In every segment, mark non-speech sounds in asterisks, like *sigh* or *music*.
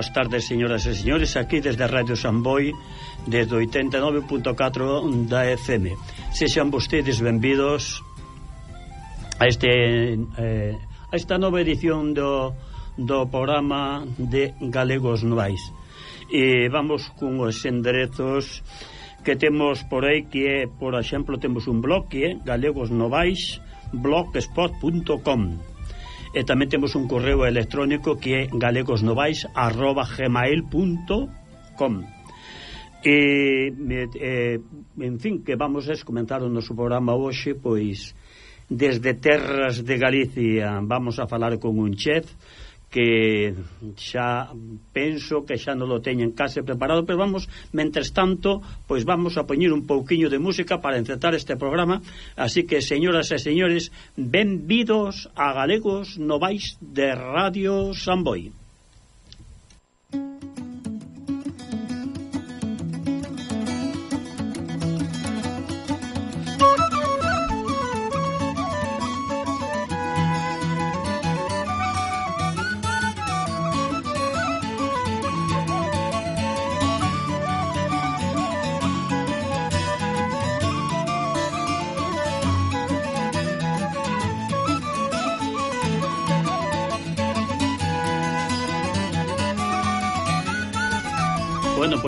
boas tardes, señoras e señores, aquí desde Radio Samboy, desde 89.4 da FM. Sexan vostedes benvidos a este eh, a esta nova edición do, do programa de Galegos Novais. E vamos con os enderezos que temos por aí que é, por exemplo, temos un blog que é galegosnovais blogspot.com e tamén temos un correo electrónico que é galegosnovais@gmail.com. E, e en fin, que vamos a comentar o noso programa hoxe, pois desde terras de Galicia vamos a falar con un chef que xa penso que xa non lo teñen case preparado, pero vamos, mentres tanto, pois vamos a poñer un pouquiño de música para encetar este programa, así que, señoras e señores, benvidos a Galegos Novais de Radio Samboy.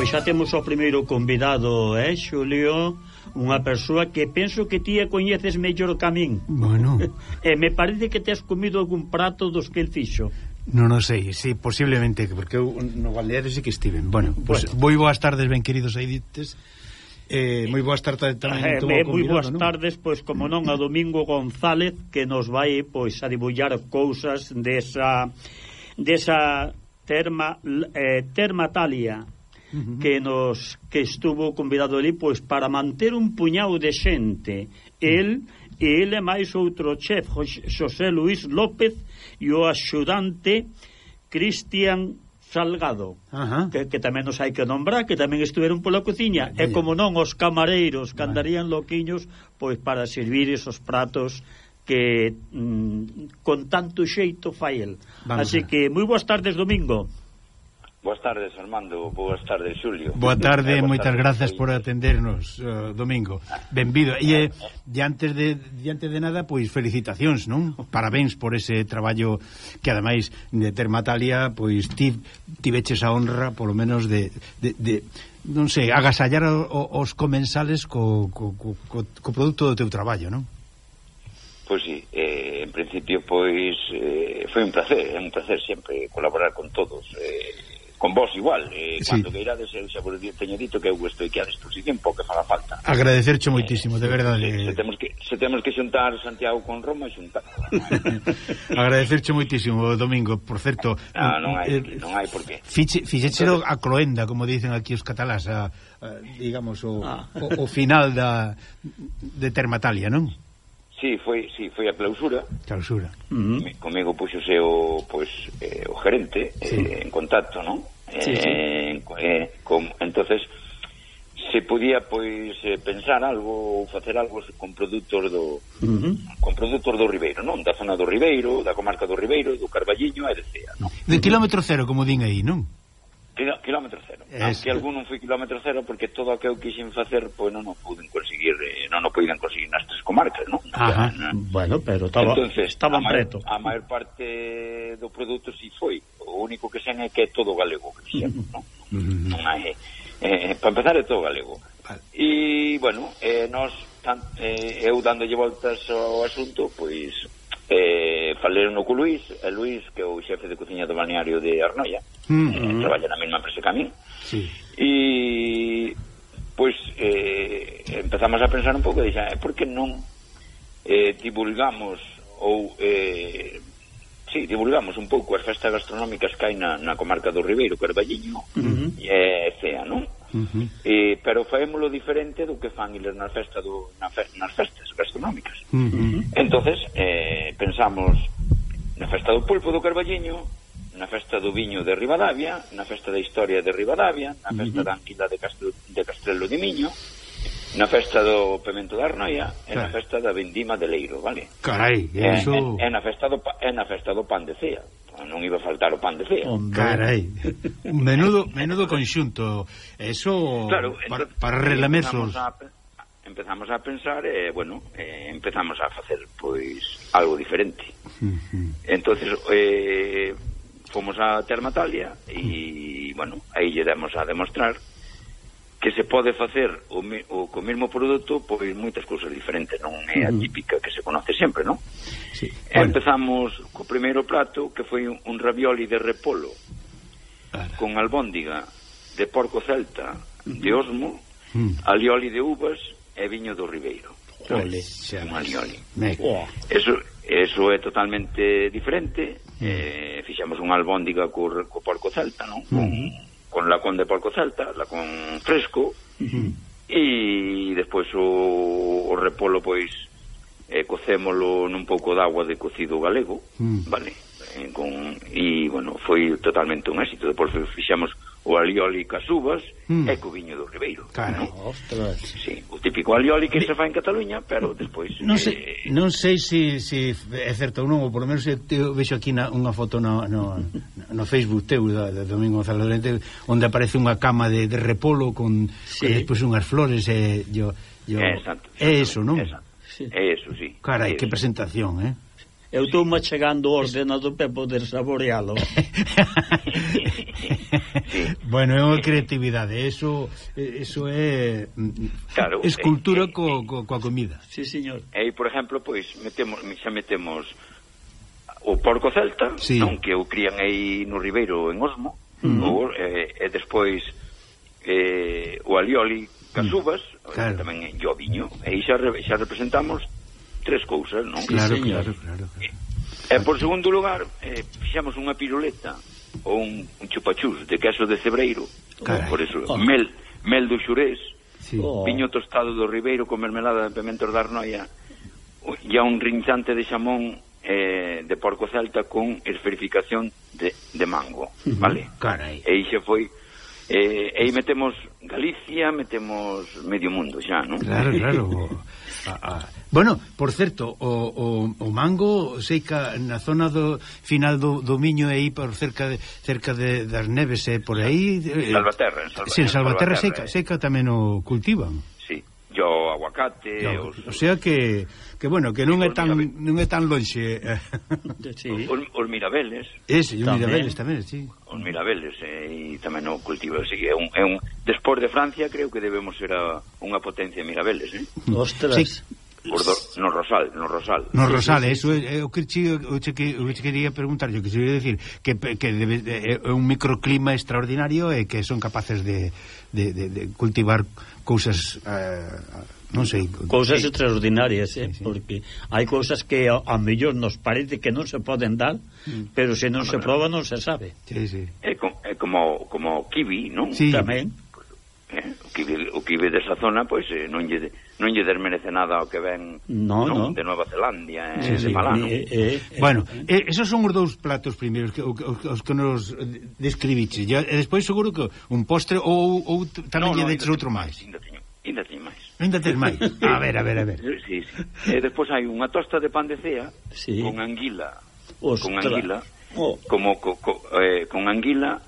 Pois xa temos o primeiro convidado, eh, Xulio? Unha persoa que penso que ti a coñeces mellor que a min. Bueno. *laughs* e me parece que te has comido algún prato dos que el fixo. Non o sei, sí, posiblemente, porque eu no Galeares sí que estiven. Bueno, pues, bueno. moi boas tardes, ben queridos aidites. Eh, moi boas tardes tamén eh, eh, Moi boas non? tardes, pois como non a Domingo González que nos vai pois a dibullar cousas desa desa terma eh, termatalia que nos que estuvo convidado ali pois para manter un puñado de xente, el e ele máis outro chef, José Luis López e o axudante Cristian Salgado, Ajá. que, que tamén nos hai que nombrar, que tamén estuveron pola cociña, Vaya. e como non os camareiros que andarían loquiños, pois para servir esos pratos que mm, con tanto xeito fai el. Vamos Así a... que moi boas tardes domingo. Boas tardes, Armando. Boas tardes, Xulio. Boa tarde, eh, moitas tarde. grazas por atendernos, uh, Domingo. Benvido. E, eh, e antes de, de antes de nada, pois felicitacións, non? Parabéns por ese traballo que ademais de Termatalia, pois ti tiveches a honra, polo menos de, de, de non sei, agasallar o, o, os comensales co, co, co, co produto do teu traballo, non? Pois sí, eh, en principio pois eh, foi un placer, é un placer sempre colaborar con todos. Eh, con vos igual, eh, sí. cando queirades eh, eu xa vos teño dito que eu estou aquí a disposición porque faga falta. Agradecerche moitísimo, de eh, verdade. Se, se temos que se temos que xuntar Santiago con Roma, xuntar. *laughs* Agradecerche moitísimo, Domingo, por certo. Ah, no, non hai, eh, non hai por qué. Fiche, fixechero a Cloenda, como dicen aquí os catalás, a, a, digamos o, ah. o, o final da de Termatalia, non? Sí, foi, sí, foi a clausura. Clausura. Uh -huh. Comigo puxose o, pois, eh, o gerente sí. eh, en contacto, non? Sí, sí. Eh, eh, como, entonces se podía pois eh, pensar algo ou facer algo con produtos do uh -huh. con produtos do Ribeiro, non? Da zona do Ribeiro, da comarca do Ribeiro, do Carballiño e de Cea, non? De kilómetro cero, como din aí, non? Quilo, kilómetro cero. Es... Aunque algún non foi kilómetro cero porque todo o que eu quixen facer pois non o puden conseguir, eh, non o poden conseguir nas tres comarcas, non? Ajá. Na... Bueno, pero estaba, Entonces, estaban preto. A maior parte do produto si foi O único que sen é que é todo galego que fixemos, non? non hai, eh, para empezar é todo galego. Vale. E, bueno, eh, nos, tan, eh, eu dándolle voltas ao asunto, pois, eh, faleron no cu Luís, e Luís, que é o xefe de cociña do balneario de Arnoia, mm eh, traballa na mesma empresa que a mí, sí. e, pois, eh, empezamos a pensar un pouco, e dixen, eh, por que non eh, divulgamos ou eh, Sí, divulgamos un pouco as festas gastronómicas que hai na, na comarca do Ribeiro, Carballiño uh -huh. e Cea, non? Uh -huh. eh, pero faémolo diferente do que fan eles na festa do, na fe, nas festas gastronómicas. Uh -huh. entonces eh, pensamos na festa do pulpo do Carballiño, na festa do viño de Rivadavia, na festa da historia de Rivadavia, na festa uh -huh. da Anquila de, Castel, de Castrelo de Miño, na festa do Pemento da Arnoia e na eh. festa da Vendima de Leiro, vale? Carai, é, iso... É, na festa do, é na festa do pan de cea. Non iba a faltar o pan de cea. Hombre. Carai, *laughs* menudo, menudo conxunto. Eso claro, para, entón, para relamesos. Empezamos a, empezamos a pensar e, eh, bueno, eh, empezamos a facer, pois, algo diferente. Uh entonces eh, fomos a Termatalia e, bueno, aí lle demos a demostrar que se pode facer o, o co mesmo produto pois moitas cousas diferentes, non é a típica que se conoce sempre, non? Sí. Bueno. Empezamos co primeiro plato que foi un, un ravioli de repolo Ara. con albóndiga de porco celta de osmo, mm. alioli de uvas e viño do Ribeiro. Ole, un alioli. Me... Eso, eso é totalmente diferente. Mm. Eh, fixamos unha albóndiga co, co porco celta, non? Mm. Con con Lacón de porco Celta, Lacón fresco, uh -huh. e despois o, o repolo pois eh, cocémolo nun pouco de agua de cocido galego, uh -huh. vale? eh, con, e, bueno, foi totalmente un éxito depois fixemos o alioli cas uvas mm. e co viño do Ribeiro Claro, no? ostras sí, o típico alioli que se fa en Cataluña pero despois non sei, eh... non sei se si, si é certo ou non ou por lo menos eu vexo aquí na, unha foto no, no, no Facebook teu da, da Domingo Gonzalo Lorente onde aparece unha cama de, de repolo con, sí. con despois unhas flores e eh, yo, yo... É, exacto, exacto, é eso, non? Exacto. Sí. É eso, sí Carai, que presentación, eh Eu estou me chegando ao ordenador para poder saborealo. *laughs* Bueno, é unha creatividade, eso, eso é mm, claro, escultura eh, co, co, coa comida. Sí, señor. E, por exemplo, pois, metemos, xa metemos o porco celta, sí. non que o crían aí no Ribeiro en Osmo, mm. -hmm. o, eh, e despois eh, o alioli casubas, mm. claro. tamén en Lloviño, e aí xa, xa representamos tres cousas, non? Claro, sí, claro, claro, claro. E por segundo lugar, eh, fixamos unha piruleta ou un, un chupachús de queso de cebreiro, Carai, por eso, oh. mel, mel do xurés, sí. oh. viño tostado do ribeiro con mermelada de pementos da arnoia, e un rinchante de xamón eh, de porco celta con esferificación de, de mango, vale? Carai. E ixe foi Eh, e aí metemos Galicia, metemos medio mundo xa, non? Claro, claro. *laughs* a, a... Bueno, por certo, o, o, o mango sei que na zona do final do, do Miño aí por cerca de, cerca de, das neves e por aí eh, Salvaterra, en Salvaterra, sí, en Salvaterra, Salvaterra seca, eh. seca tamén o cultivan. Eh. Sí, yo aguacate, no, os... o sea que que bueno, que non é tan Mirabel. non é tan lonxe. Eh. *laughs* sí. Os, os mirabeles. Ese, os mirabeles tamén, sí. Os mirabeles eh, e tamén o cultivo, así que é un, é un despois de Francia creo que debemos ser a, unha potencia de mirabeles, eh? Mm. Ostras. Sí. Por do, no Rosal, no Rosal. No Rosal, eso é eh, o que che, o che, que, o che quería preguntarlle, que se decir que, que debe, eh, é un microclima extraordinario e que son capaces de, de, de, de cultivar cousas eh, non sei cousas sí. extraordinarias eh, sí, sí. porque hai cousas que a, a mellor nos parece que non se poden dar mm. pero se non se proba non se sabe sí, sí. É, com, é como como kiwi, non? Sí. tamén eh, o kiwi, o kiwi desa zona pois eh, non lle non lle desmerece nada ao que ven no, non, no. de Nova Zelandia eh, sí, de Malano. Eh, eh, eh, bueno, eh, esos son os dous platos primeiros que os, os que nos describiche. Ya, e despois seguro que un postre ou, ou tamén no, lle no, deches outro máis. Ainda teño, ainda teño máis. Ainda tes máis. A ver, a ver, a ver. Sí, sí. E eh, despois hai unha tosta de pan de cea sí. con anguila. Ostras. Con anguila. Oh. Como co, co, eh, con anguila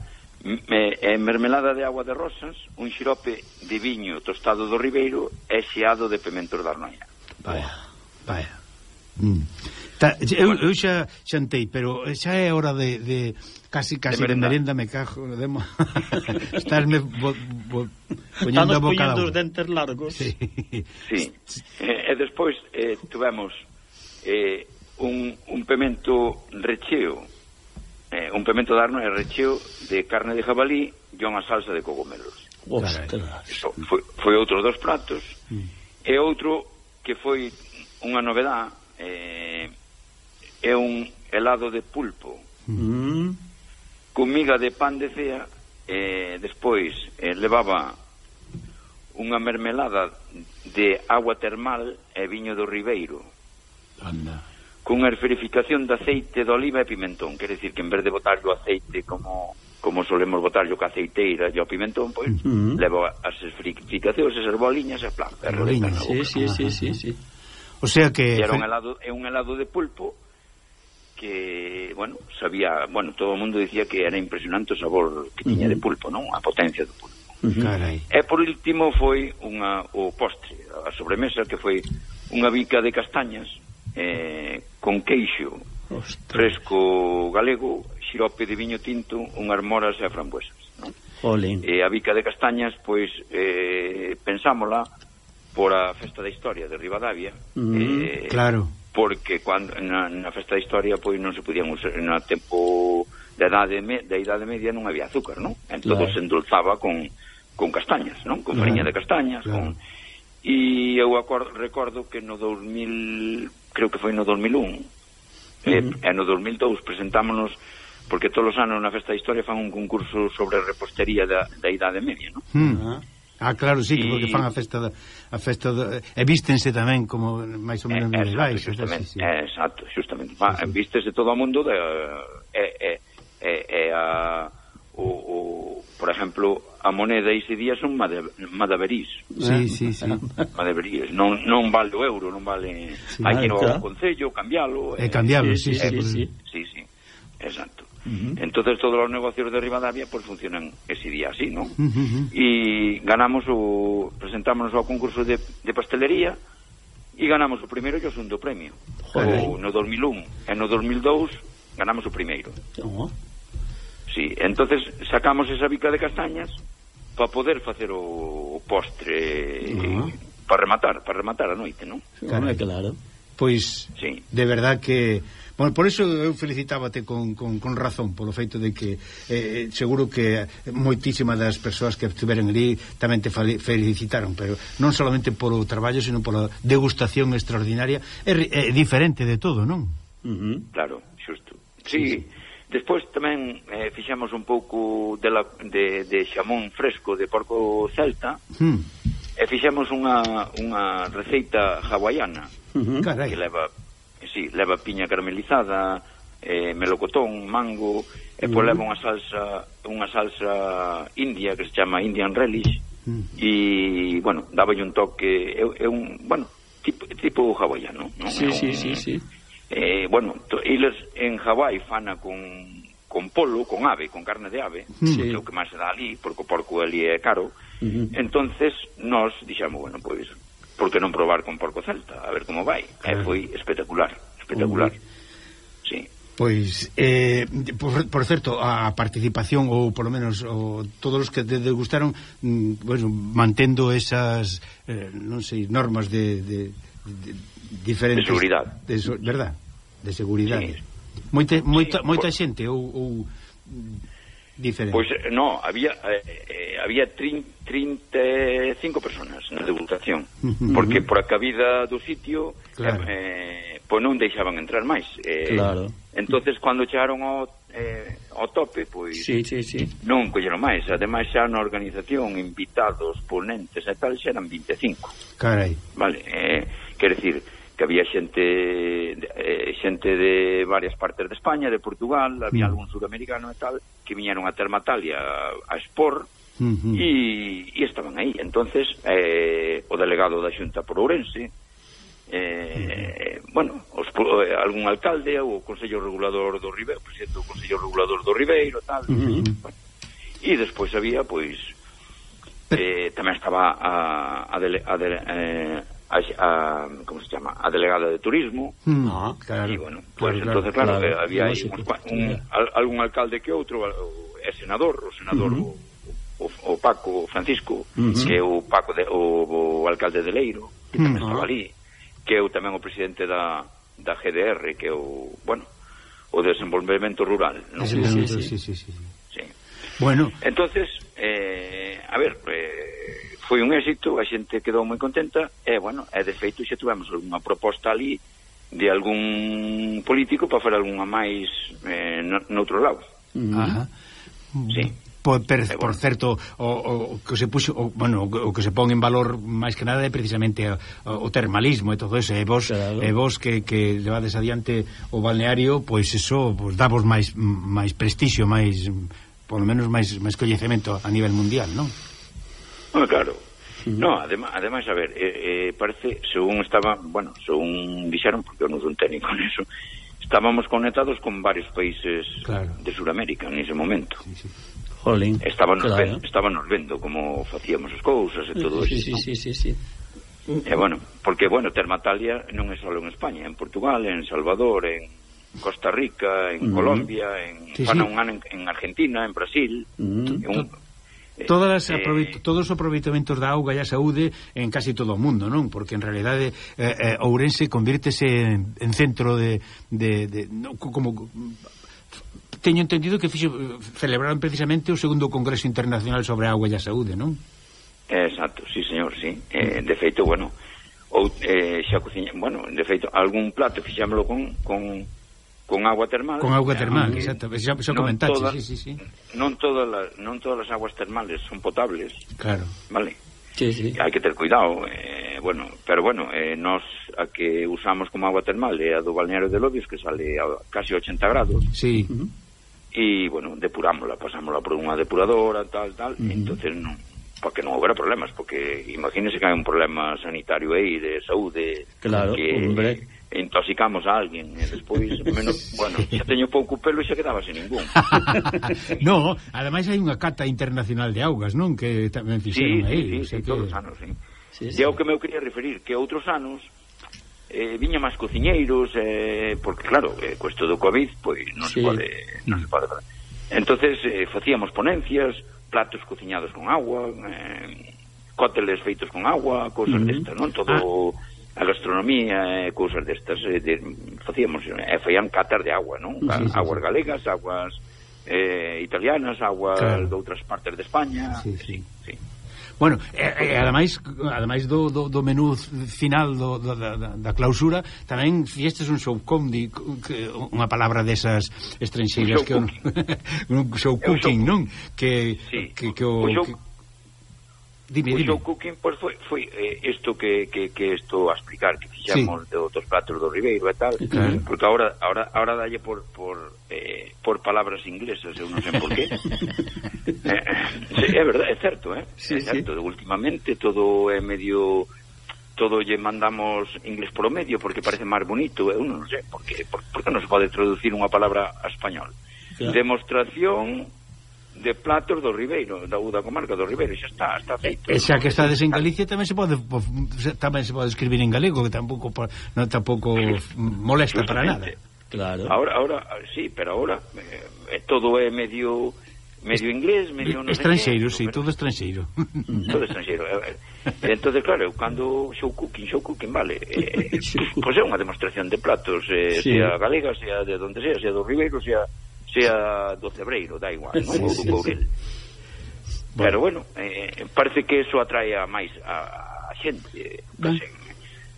me, eh, mermelada de agua de rosas, un xirope de viño tostado do ribeiro e xeado de pementos da arnoia. Vaya, vaya. Mm. Ta, eu, eu xa xantei, pero xa é hora de, de casi casi de, de merenda me cajo de mo... *laughs* estarme bo, bo, poñendo a boca. poñendo os dentes largos. Sí. sí. e, e despois eh, tuvemos eh, un, un pemento recheo. Eh, un pemento darno e recheo de carne de jabalí e unha salsa de cogomelos. Eso, foi, foi outro dos pratos mm. e outro que foi unha novedad eh, é un helado de pulpo. Mm. mm comiga de pan de cea e despois eh, levaba unha mermelada de agua termal e viño do Ribeiro. Anda. Cunha esferificación de aceite de oliva e pimentón. Quer decir que en vez de botar o aceite como como solemos botar o aceiteira e o pimentón, pois, uh -huh. levo as esferificacións, as boliñas e plan. As boliñas, sí, sí, sí, sí, sí. O sea que... E era un helado, é un helado de pulpo que, bueno, sabía, bueno, todo o mundo dicía que era impresionante o sabor que tiña de pulpo, non? A potencia do pulpo. Carai. E por último foi unha o postre, a sobremesa que foi unha bica de castañas eh, con queixo Ostras. fresco galego, xirope de viño tinto, unhas moras e frambuesas. Non? Olín. E a bica de castañas, pois, eh, pensámola por a Festa da Historia de Rivadavia. Mm, eh, claro porque cando na, na festa da historia pois non se podían usar na tempo da idade me, da idade media non había azúcar, non? Entón claro. se endulzaba con con castañas, non? Con claro. de castañas, claro. con e eu acordo, recordo que no 2000, creo que foi no 2001, uh -huh. e, e no 2002 presentámonos porque todos os anos na festa da historia fan un concurso sobre repostería da, da idade media, non? Uh -huh Ah, claro, sí, e... porque fan a festa da, a festa da, e vístense tamén como máis ou menos medievais, eh, exactamente, sí, sí. Eh, exacto, justamente. Sí, sí. Vístese todo o mundo de é eh, eh, eh, a o, o por exemplo, a moneda ese día son made, madaverís. Sí, eh? sí, sí. *laughs* Madaverís, non non vale o euro, non vale sí, hai que ir ao concello cambialo. É eh, cambialo, eh, sí, sí, sí, sí, sí, sí. sí, sí. Exacto. Uh -huh. Entonces todos los negocios de Rivadavia pues funcionan ese día así, ¿no? Uh -huh. Y ganamos o presentámonos ao concurso de, de pastelería e ganamos o primeiro e o segundo premio. O No 2001 e no 2002 ganamos o primeiro. Oh. Sí, entonces sacamos esa bica de castañas para poder facer o postre uh -huh. para rematar, para rematar a noite, non? Claro, claro. Pois, sí. de verdad que Por, por eso eu felicitábate con, con, con razón, polo feito de que eh, seguro que moitísimas das persoas que estiveron ali tamén te felicitaron, pero non solamente polo traballo, sino pola degustación extraordinaria, é, é diferente de todo, non? Uh -huh, claro, xusto. Sí, sí, sí. Despois tamén eh, fixamos un pouco de, la, de, de xamón fresco de porco celta hmm. e fixemos unha, unha receita hawaiana uh -huh. que leva sí, leva piña caramelizada, eh, melocotón, mango, e pois mm. leva unha salsa, unha salsa india que se chama Indian Relish mm. e, bueno, daba un toque, é, é un, bueno, tipo, tipo hawaiano, non? Sí, sí, un, sí, sí. Eh, bueno, eles en Hawái fana con, con polo, con ave, con carne de ave, sí. que é o que máis se dá ali, porque o porco ali é caro. Uh -huh. Entonces, nós dixemos, bueno, pois, pues, por que non probar con Porco Celta, a ver como vai. Claro. Foi espectacular, espectacular. Uh. Sí. Pois, eh, por, por certo, a participación ou polo menos o, todos os que te degustaron mm, bueno, mantendo esas eh, non sei, normas de, de, de diferentes... De seguridade. De, so, verdad, de seguridade. Sí. Moite, moita, sí, moita por... xente ou, ou diferente. Pois no, había eh, eh había 30, 35 personas na degustación, porque por a cabida do sitio claro. eh, pois non deixaban entrar máis. Eh, claro. Entonces cando chegaron ao eh, ao tope, pois sí, sí, sí. non colleron máis, ademais xa na organización invitados, ponentes e tal xa eran 25. Carai. Vale, eh, quer decir, que había xente eh, xente de varias partes de España, de Portugal, había mm. algún suramericano e tal, que viñeron a Termatalia a, a expor, Uh e, e estaban aí entonces eh, o delegado da xunta por Ourense eh, bueno os, eh, algún alcalde ou o Consello Regulador do Ribeiro presidente do Consello Regulador do Ribeiro tal, uh bueno. e despois había pois eh, tamén estaba a, a, dele, a, dele, eh, a, a como se chama a delegada de turismo hmm. Ah, claro, e bueno pues claro, entonces claro, claro eh, había aí uns, un, al, algún alcalde que outro é senador o senador uh -huh. o, o, o Paco Francisco uh -huh. que é o Paco de, o, o alcalde de Leiro que tamén uh -huh. estaba ali que é o tamén o presidente da, da GDR que é o bueno o desenvolvemento rural non? Sí, sí, sí, sí, sí, sí. sí. Bueno. Entonces, eh, a ver, eh, foi un éxito, a xente quedou moi contenta e, bueno, e de feito xa tivemos unha proposta ali de algún político para fazer algunha máis eh, no, noutro lado. Ajá. Sí. Por, per, bueno. por certo, o, o que se puxo, o, bueno, o que se pon en valor máis que nada é precisamente eh, o, o termalismo e todo eso, e vos, claro. e vos que, que levades adiante o balneario, pois eso pois davos máis máis prestixio, máis polo menos máis máis coñecemento a nivel mundial, non? Bueno, *laughs* ah, claro. No, además, además, a ver, eh, eh, parece, según estaba, bueno, según dixeron, porque eu non son técnico eso. estábamos conectados con varios países claro. de Sudamérica en ese momento. Sí, sí. Jolín. Estábamos, claro. vendo, estábamos vendo como facíamos as cousas e todo sí, isto. Sí, sí, sí, sí. E bueno, porque, bueno, Termatalia non é só en España, en Portugal, en Salvador, en Costa Rica, en mm. Colombia, en sí, sí. un ano en, en Argentina, en Brasil, mm. un, Eh, Todas as eh, todos os aproveitamentos da auga e a saúde en casi todo o mundo, non? Porque en realidade eh, eh, Ourense convírtese en, en centro de, de, de no, como teño entendido que fixo, celebraron precisamente o segundo Congreso Internacional sobre a Agua e a Saúde, non? Exacto, sí, señor, sí. Eh, de feito, bueno, ou, eh, xa cociña, bueno, de feito, algún plato fixámoslo con, con con agua termal. Con agua ah, termal, eh, exacto, xa, xa comentaste, toda, sí, sí, sí. Non todas las, non todas as aguas termales son potables. Claro. Vale. Sí, sí. Hai que ter cuidado, eh, bueno, pero bueno, eh, nos a que usamos como agua termal é eh, a do balneario de Lobios que sale a casi 80 grados. Sí. Uh -huh. E bueno, depurámola, pasámola por unha depuradora, tal, tal, uh -huh. entonces non para que non houbera problemas, porque imagínese que hai un problema sanitario aí de saúde claro, que, hombre intoxicamos a alguén e despois, menos, *laughs* bueno, xa teño pouco pelo e xa quedaba sin ningún. *laughs* no, ademais hai unha cata internacional de augas, non? Que tamén fixeron sí, aí, sí, sí, o sea sí, que... todos os anos, sí. Sí, sí. E o que me quería referir, que outros anos eh, viña máis cociñeiros eh, porque claro, eh, cuesto do Covid pois non sí. se pode, non se pode entonces eh, facíamos ponencias platos cociñados con agua eh, cóteles feitos con agua cosas uh -huh. destas, non? todo ah a gastronomía e cousas destas eh, de, facíamos e eh, faían catas de agua, non? Claro, aguas sí, galegas, aguas eh, italianas, aguas claro. de outras partes de España. Sí, sí. sí, sí. Bueno, e, e ademais, ademais do, do, do menú final do, do, da, da clausura, tamén fiestes un show showcondi, unha palabra desas estranxeiras que *laughs* un, un show cooking, non? Que, sí. que, que o, o show... que, Dime, dime. O cooking pois, foi, foi eh, isto que, que, que estou a explicar que fixamos sí. de outros platos do Ribeiro e tal claro. porque agora, agora, agora dalle por, por, eh, por palabras inglesas eu non sei por qué *laughs* eh, sí, é verdade, é certo, eh? sí, é certo. Sí. últimamente todo é medio todo lle mandamos inglés por o medio porque parece máis bonito, eu non sei, porque por, por que non se pode traducir unha palabra a español. Claro. Demostración de platos do Ribeiro, da, da comarca do Ribeiro, xa está, está feito. E xa que estades en Galicia tamén se pode tamén se pode escribir en galego, que tampouco non tampouco molesta para nada. Claro. Ahora ahora sí, pero ahora eh, todo é medio medio inglés, medio no estranxeiro, si, sí, todo estranxeiro. *laughs* Todo estranxeiro. Eh, eh, entonces, claro, cando show cooking, show cooking, vale. Eh, eh *laughs* pois pues é unha demostración de platos, eh, sí. sea galega, sea de donde sea, sea do Ribeiro, sea sea do Cebreiro, da igual, non? Sí, ou do Courel. Sí, sí. Pero bueno, eh, parece que eso atrae a máis a, a xente, eh, ben. se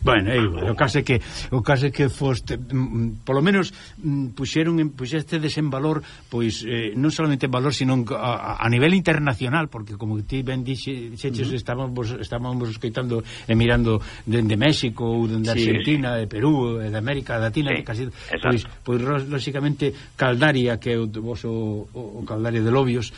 Bueno, é igual, o caso é que o caso é que foste mm, mm, polo menos mm, puxeron puxestedes en valor pois eh, non solamente en valor, sino a, a nivel internacional, porque como ti ben dixeches uh -huh. estábamos estábamos escoitando e mirando dende México ou dende sí, Argentina, de Perú, de América Latina, sí, que casi pois, pois lógicamente Caldaria que é o voso o, o Caldaria de Lobios,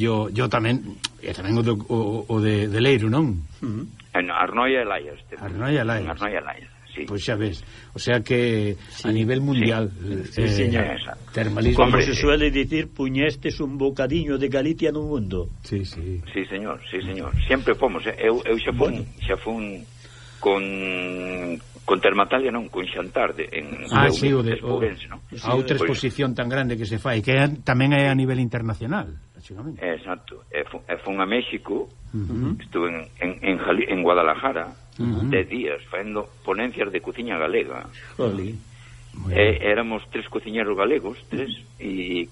yo, yo tamén e tamén o, do, o, o de, de Leiro, non? Uh -huh En Arnoia e Laias. Arnoia e Laias. Arnoia e Laias. Sí. Pois xa ves, o sea que sí. a nivel mundial sí. Eh, sí, señor. Eh, termalismo como se suele dicir, puñestes un bocadiño de Galicia no mundo. Sí, sí. Sí, señor, sí, señor. Sempre fomos, eh. eu eu xa fun, bueno. xa fun con con Termatalia non, con Xantarde en ah, Leuve, sí, o de, o, Ourense, non? a outra pois- exposición tan grande que se fai que é, tamén é a nivel internacional é, exacto e fun, e fun a México uh -huh. estuve en, en, en, Jali, en Guadalajara uh -huh. de días facendo ponencias de cociña galega Oli. E, éramos tres cociñeros galegos tres e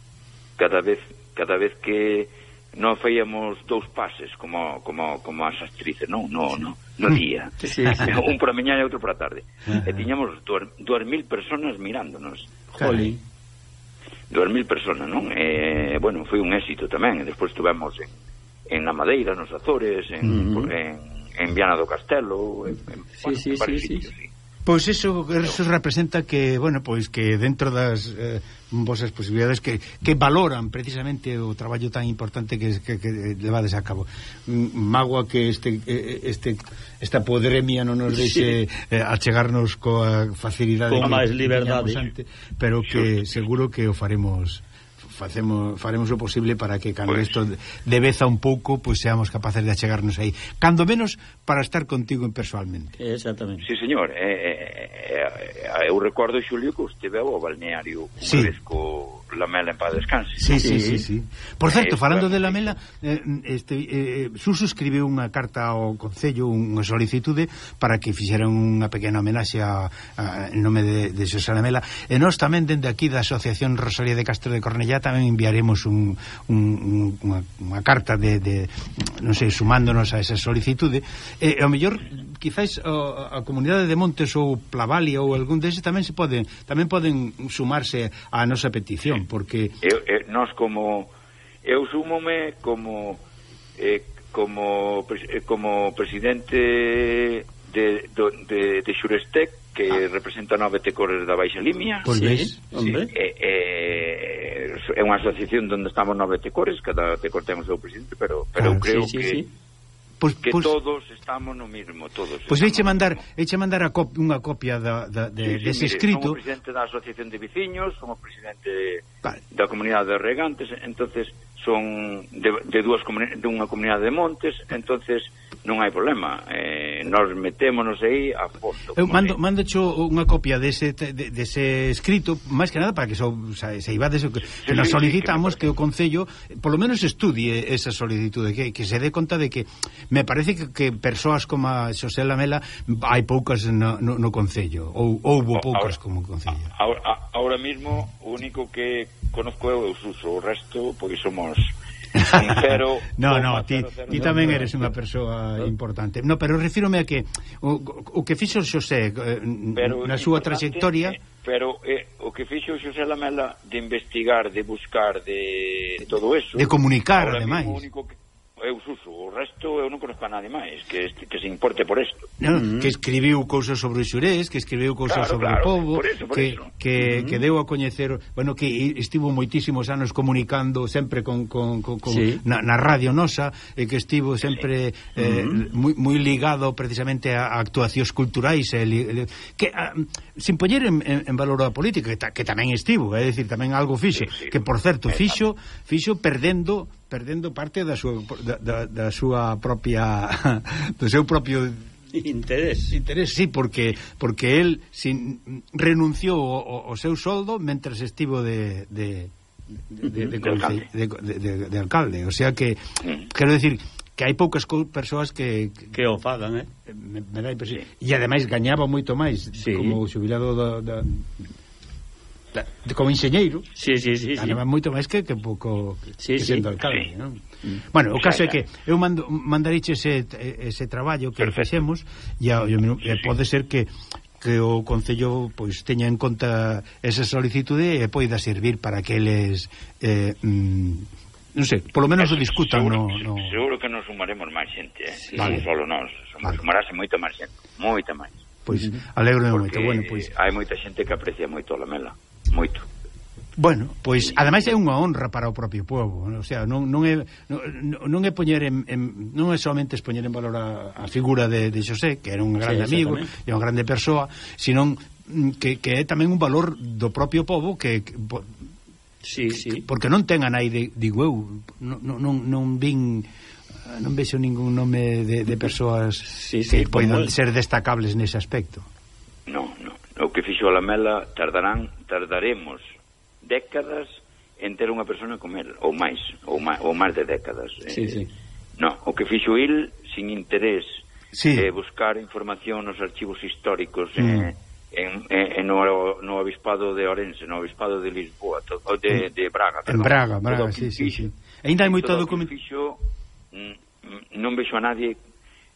cada vez cada vez que non faíamos dous pases como como como as actrices, non, no, no, no día. *laughs* sí, sí. *laughs* un para mañá e outro para tarde. Uh. E tiñamos 2000 personas mirándonos. Jolín. 2000 personas, non? Eh, bueno, foi un éxito tamén, e despois tivemos en en na Madeira, nos Azores, en uh -huh. en, en Viana do Castelo, en, en sí, bueno, sí, sí, sí, sí. Pois eso, eso representa que, bueno, pois que dentro das eh, vosas posibilidades que, que valoran precisamente o traballo tan importante que, que, que levades a cabo. Magua que este, este esta podremia non nos deixe sí. eh, achegarnos coa facilidade con máis liberdade, antes, pero que seguro que o faremos facemos faremos o posible para que cando pois. isto debeza un pouco, pois seamos capaces de achegarnos aí, cando menos para estar contigo personalmente. Exactamente. Sí, señor. Eh, eh, eh, eh, eh eu recordo Xulio que estive ao balneario sí. co Lamela en paz descanse. Sí, sí, sí, sí. Por certo, eh, falando de Lamela, eh, este eh, Suso escribiu unha carta ao concello, unha solicitude para que fixeran unha pequena homenaxe a, a en nome de, de Xosé Lamela. E nós tamén dende aquí da Asociación Rosalía de Castro de Cornellá tamén enviaremos un, un, unha, unha carta de, de non sei, sumándonos a esa solicitude. E ao mellor quizáis a, a comunidade de Montes ou Plavalia ou algún deses tamén se poden tamén poden sumarse á nosa petición porque... Eu, eu, nós como... Eu sumome como... Eh, como, eh, como presidente de, do, de, de Xurestec que ah. representa nove tecores da Baixa Limia. Pois sí, ves, hombre. Sí, é, é, é unha asociación onde estamos nove tecores, cada tecor temos o seu presidente, pero pero ah, eu creo sí, sí, que sí. Pois, que pois, todos estamos no mismo, todos. Pois eiche mandar, eiche mandar a cop, unha copia da, da, de, sí, sí, dese escrito. Mire, presidente da Asociación de Veciños, o presidente vale. da Comunidade de Regantes, entonces son de, de dúas de unha comunidade de montes, entonces non hai problema. Eh, nos metémonos aí a fondo. Eu mando, mando cho unha copia dese, de, dese escrito, máis que nada para que so, sa, se ibades o que, sí, que nos solicitamos que, que o Concello, polo menos estudie esa solicitude, que, que se dé conta de que me parece que, que persoas como a Xosé Lamela hai poucas no, no, no Concello, ou houbo poucas ahora, como Concello. Ahora, ahora mismo, o único que conozco eu e os o resto pois somos *laughs* sincero. no, no, ti, ti tamén eres unha persoa no? importante. No, pero refírome a que o, o que fixo Xosé eh, pero na súa trayectoria pero eh, o que fixo Xosé Lamela de investigar, de buscar, de todo eso. De comunicar, Ahora ademais. O único que eu Suso, o resto eu non conozco a nadie máis que, este, que se importe por isto. Mm -hmm. Que escribiu cousas sobre o xurés, que escribiu cousas claro, sobre claro, o povo, por eso, por que, eso. Que, mm -hmm. que deu a coñecer, bueno, que estivo moitísimos anos comunicando sempre con, con, con, con sí. na, na radio nosa, e que estivo sempre sí. eh, mm -hmm. moi, moi ligado precisamente a, a actuacións culturais, eh, li, que a, sin poñer en, en, en valor a política, que, ta, que tamén estivo, é dicir, tamén algo fixo, sí, sí. que por certo, fixo, fixo perdendo perdendo parte da súa da, da, da súa propia *laughs* do seu propio interés. Interés, sí, porque porque el sin, renunciou ao, o seu soldo mentres estivo de de de, de, de, alcalde. de, de, de, de alcalde, o sea que quero decir que hai poucas persoas que que o fagan, eh? Me, me dá impresión. Sí. E ademais gañaba moito máis sí. como xubilado da, da como enxeñeiro sí, sí, sí, ganaba sí. moito máis que que pouco sí, que sendo sí. alcalde, sí. non? Mm. Bueno, o caso é que eu mando mandariche ese, ese traballo que Perfecto. fixemos e, e, e pode ser que que o Concello pois teña en conta esa solicitude e poida servir para que eles eh, mm, non sei, polo menos o discutan seguro, no, no... seguro que nos sumaremos máis xente eh? Sí, vale. non solo nós, vale. sumarase moita máis xente moita máis Pois, alegro moito, bueno, pois... Hai moita xente que aprecia moito a Lamela Moito. Bueno, pois ademais é unha honra para o propio povo, o sea, non, non é non, non é poñer en, en non é somente expoñer en valor a, a figura de, de Xosé, que era un grande sí, amigo e unha grande persoa, senón que, que é tamén un valor do propio povo que, que sí, sí. porque non ten a nai de, digo eu non, non, non vin non vexo ningún nome de, de persoas sí, sí, que poidan ser destacables nese aspecto non, non o que fixo a Lamela tardarán, tardaremos décadas en ter unha persona como el, ou máis, ou, máis, ou máis de décadas. Eh. Sí, eh, sí. No, o que fixo il sin interés sí. eh, buscar información nos archivos históricos mm. eh, en, en no, no obispado de Orense, no obispado de Lisboa, todo, de, mm. de Braga, perdón. En Braga, Braga, sí, sí, sí. Ainda hai moito documento. Fixo, mm, mm, non vexo a nadie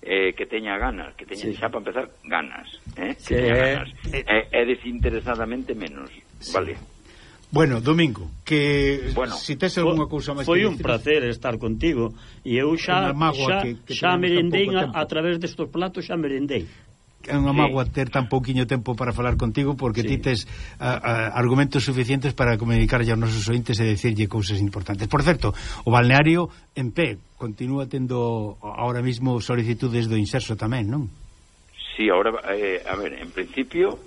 eh, que teña ganas, que teña sí. xa para empezar ganas, eh? Sí. Que teña ganas. É eh, eh, desinteresadamente menos, sí. vale. Bueno, Domingo, que bueno, si tes algunha cousa máis Foi un placer estar contigo e eu xa xa, que, que xa merendei a, a través destos platos xa merendei é unha mágoa sí. ter tan pouquiño tempo para falar contigo porque sí. ti tes a, a, argumentos suficientes para comunicarlle aos nosos ointes e decirlle cousas importantes. Por certo, o balneario en pé continúa tendo ahora mismo solicitudes do inserso tamén, non? Sí, ahora, eh, a ver, en principio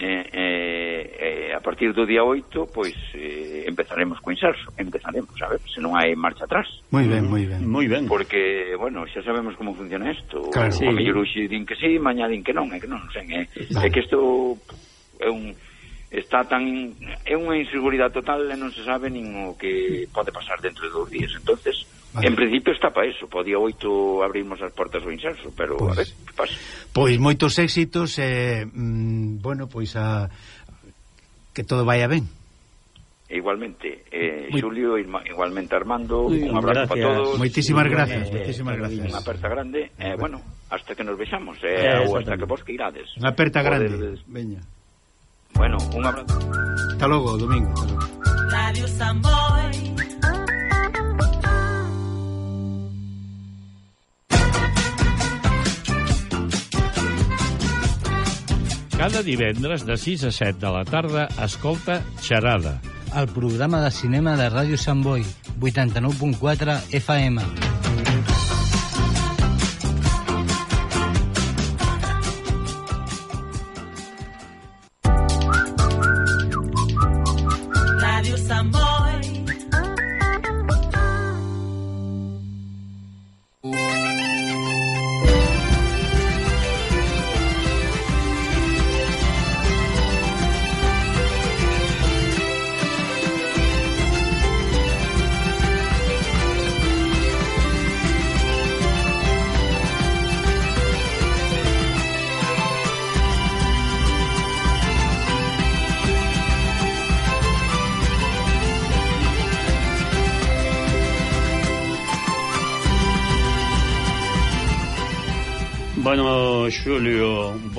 eh, eh, eh, a partir do día 8 pois eh, empezaremos co inserso. Empezaremos, a ver, se non hai marcha atrás. Moi ben, moi ben, moi ben. Porque, bueno, xa sabemos como funciona isto. Claro, sí. o mellor hoxe din que sí, mañá din que non é que non, non sei, é, vale. é que isto é un está tan é unha inseguridade total e non se sabe nin o que pode pasar dentro de dous días. Entonces Vale. En principio está para eso, podía oito abrimos as portas do incenso, pero pois, a ver, pasa. Pois moitos éxitos eh, mm, bueno, pois a que todo vaya ben. Igualmente, eh, Muy... Julio, igualmente Armando, Muy... un abrazo gracias. para todos. Moitísimas gracias, eh, moitísimas eh, gracias. Unha aperta grande, eh, bueno, hasta que nos vexamos, eh, ou hasta que vos que irades. Unha aperta grande, veña. Bueno, un abrazo. Hasta logo, domingo. Hasta logo. Radio Samboy. Cada divendres de 6 a 7 de la tarda escolta Xarada. el programa de cinema de Ràdio Sant Boi, 89.4 FM. Radio Samboy. Bueno,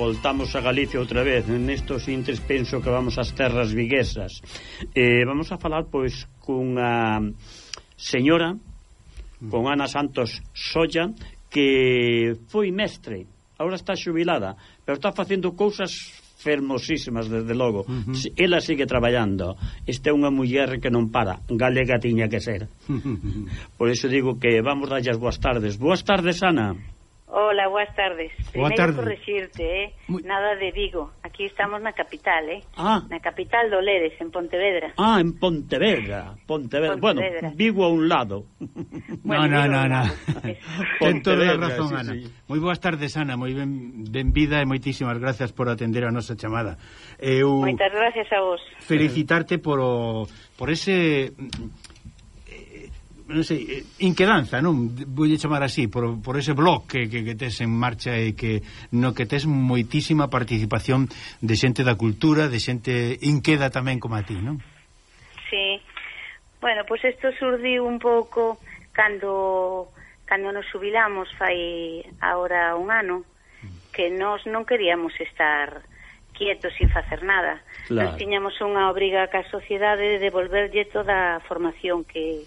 voltamos a Galicia outra vez. Nestos intres penso que vamos ás terras viguesas. Eh, vamos a falar, pois, cunha señora, con Ana Santos Solla, que foi mestre, agora está xubilada, pero está facendo cousas fermosísimas, desde logo. Uh -huh. Ela sigue traballando. Esta é unha muller que non para. Galega tiña que ser. *laughs* Por iso digo que vamos dalle as boas tardes. Boas tardes, Ana. Hola, boas tardes. Boa Primeiro tarde. correxirte, eh? Muy... Nada de Vigo. Aquí estamos na capital, eh? Ah. Na capital do Leres, en Pontevedra. Ah, en Pontevedra. Pontevedra. Pontevedra. Bueno, Vigo a un lado. *laughs* Bueno, no, no, no, no. *laughs* Ten toda a razón, sí, Ana. Sí. Moi boas tardes, Ana. Moi ben, benvida e moitísimas gracias por atender a nosa chamada. Eu... Eh, Moitas gracias a vos. Felicitarte por, o, por ese non sei, eh, inquedanza, non? Voulle chamar así, por, por ese blog que, que, que tes en marcha e que no que tes moitísima participación de xente da cultura, de xente inqueda tamén como a ti, non? Sí. Bueno, pois pues isto surdiu un pouco cando cando nos jubilamos fai agora un ano que nós non queríamos estar quietos sin facer nada. Claro. Nos tiñamos unha obriga ca sociedade de devolverlle toda a formación que,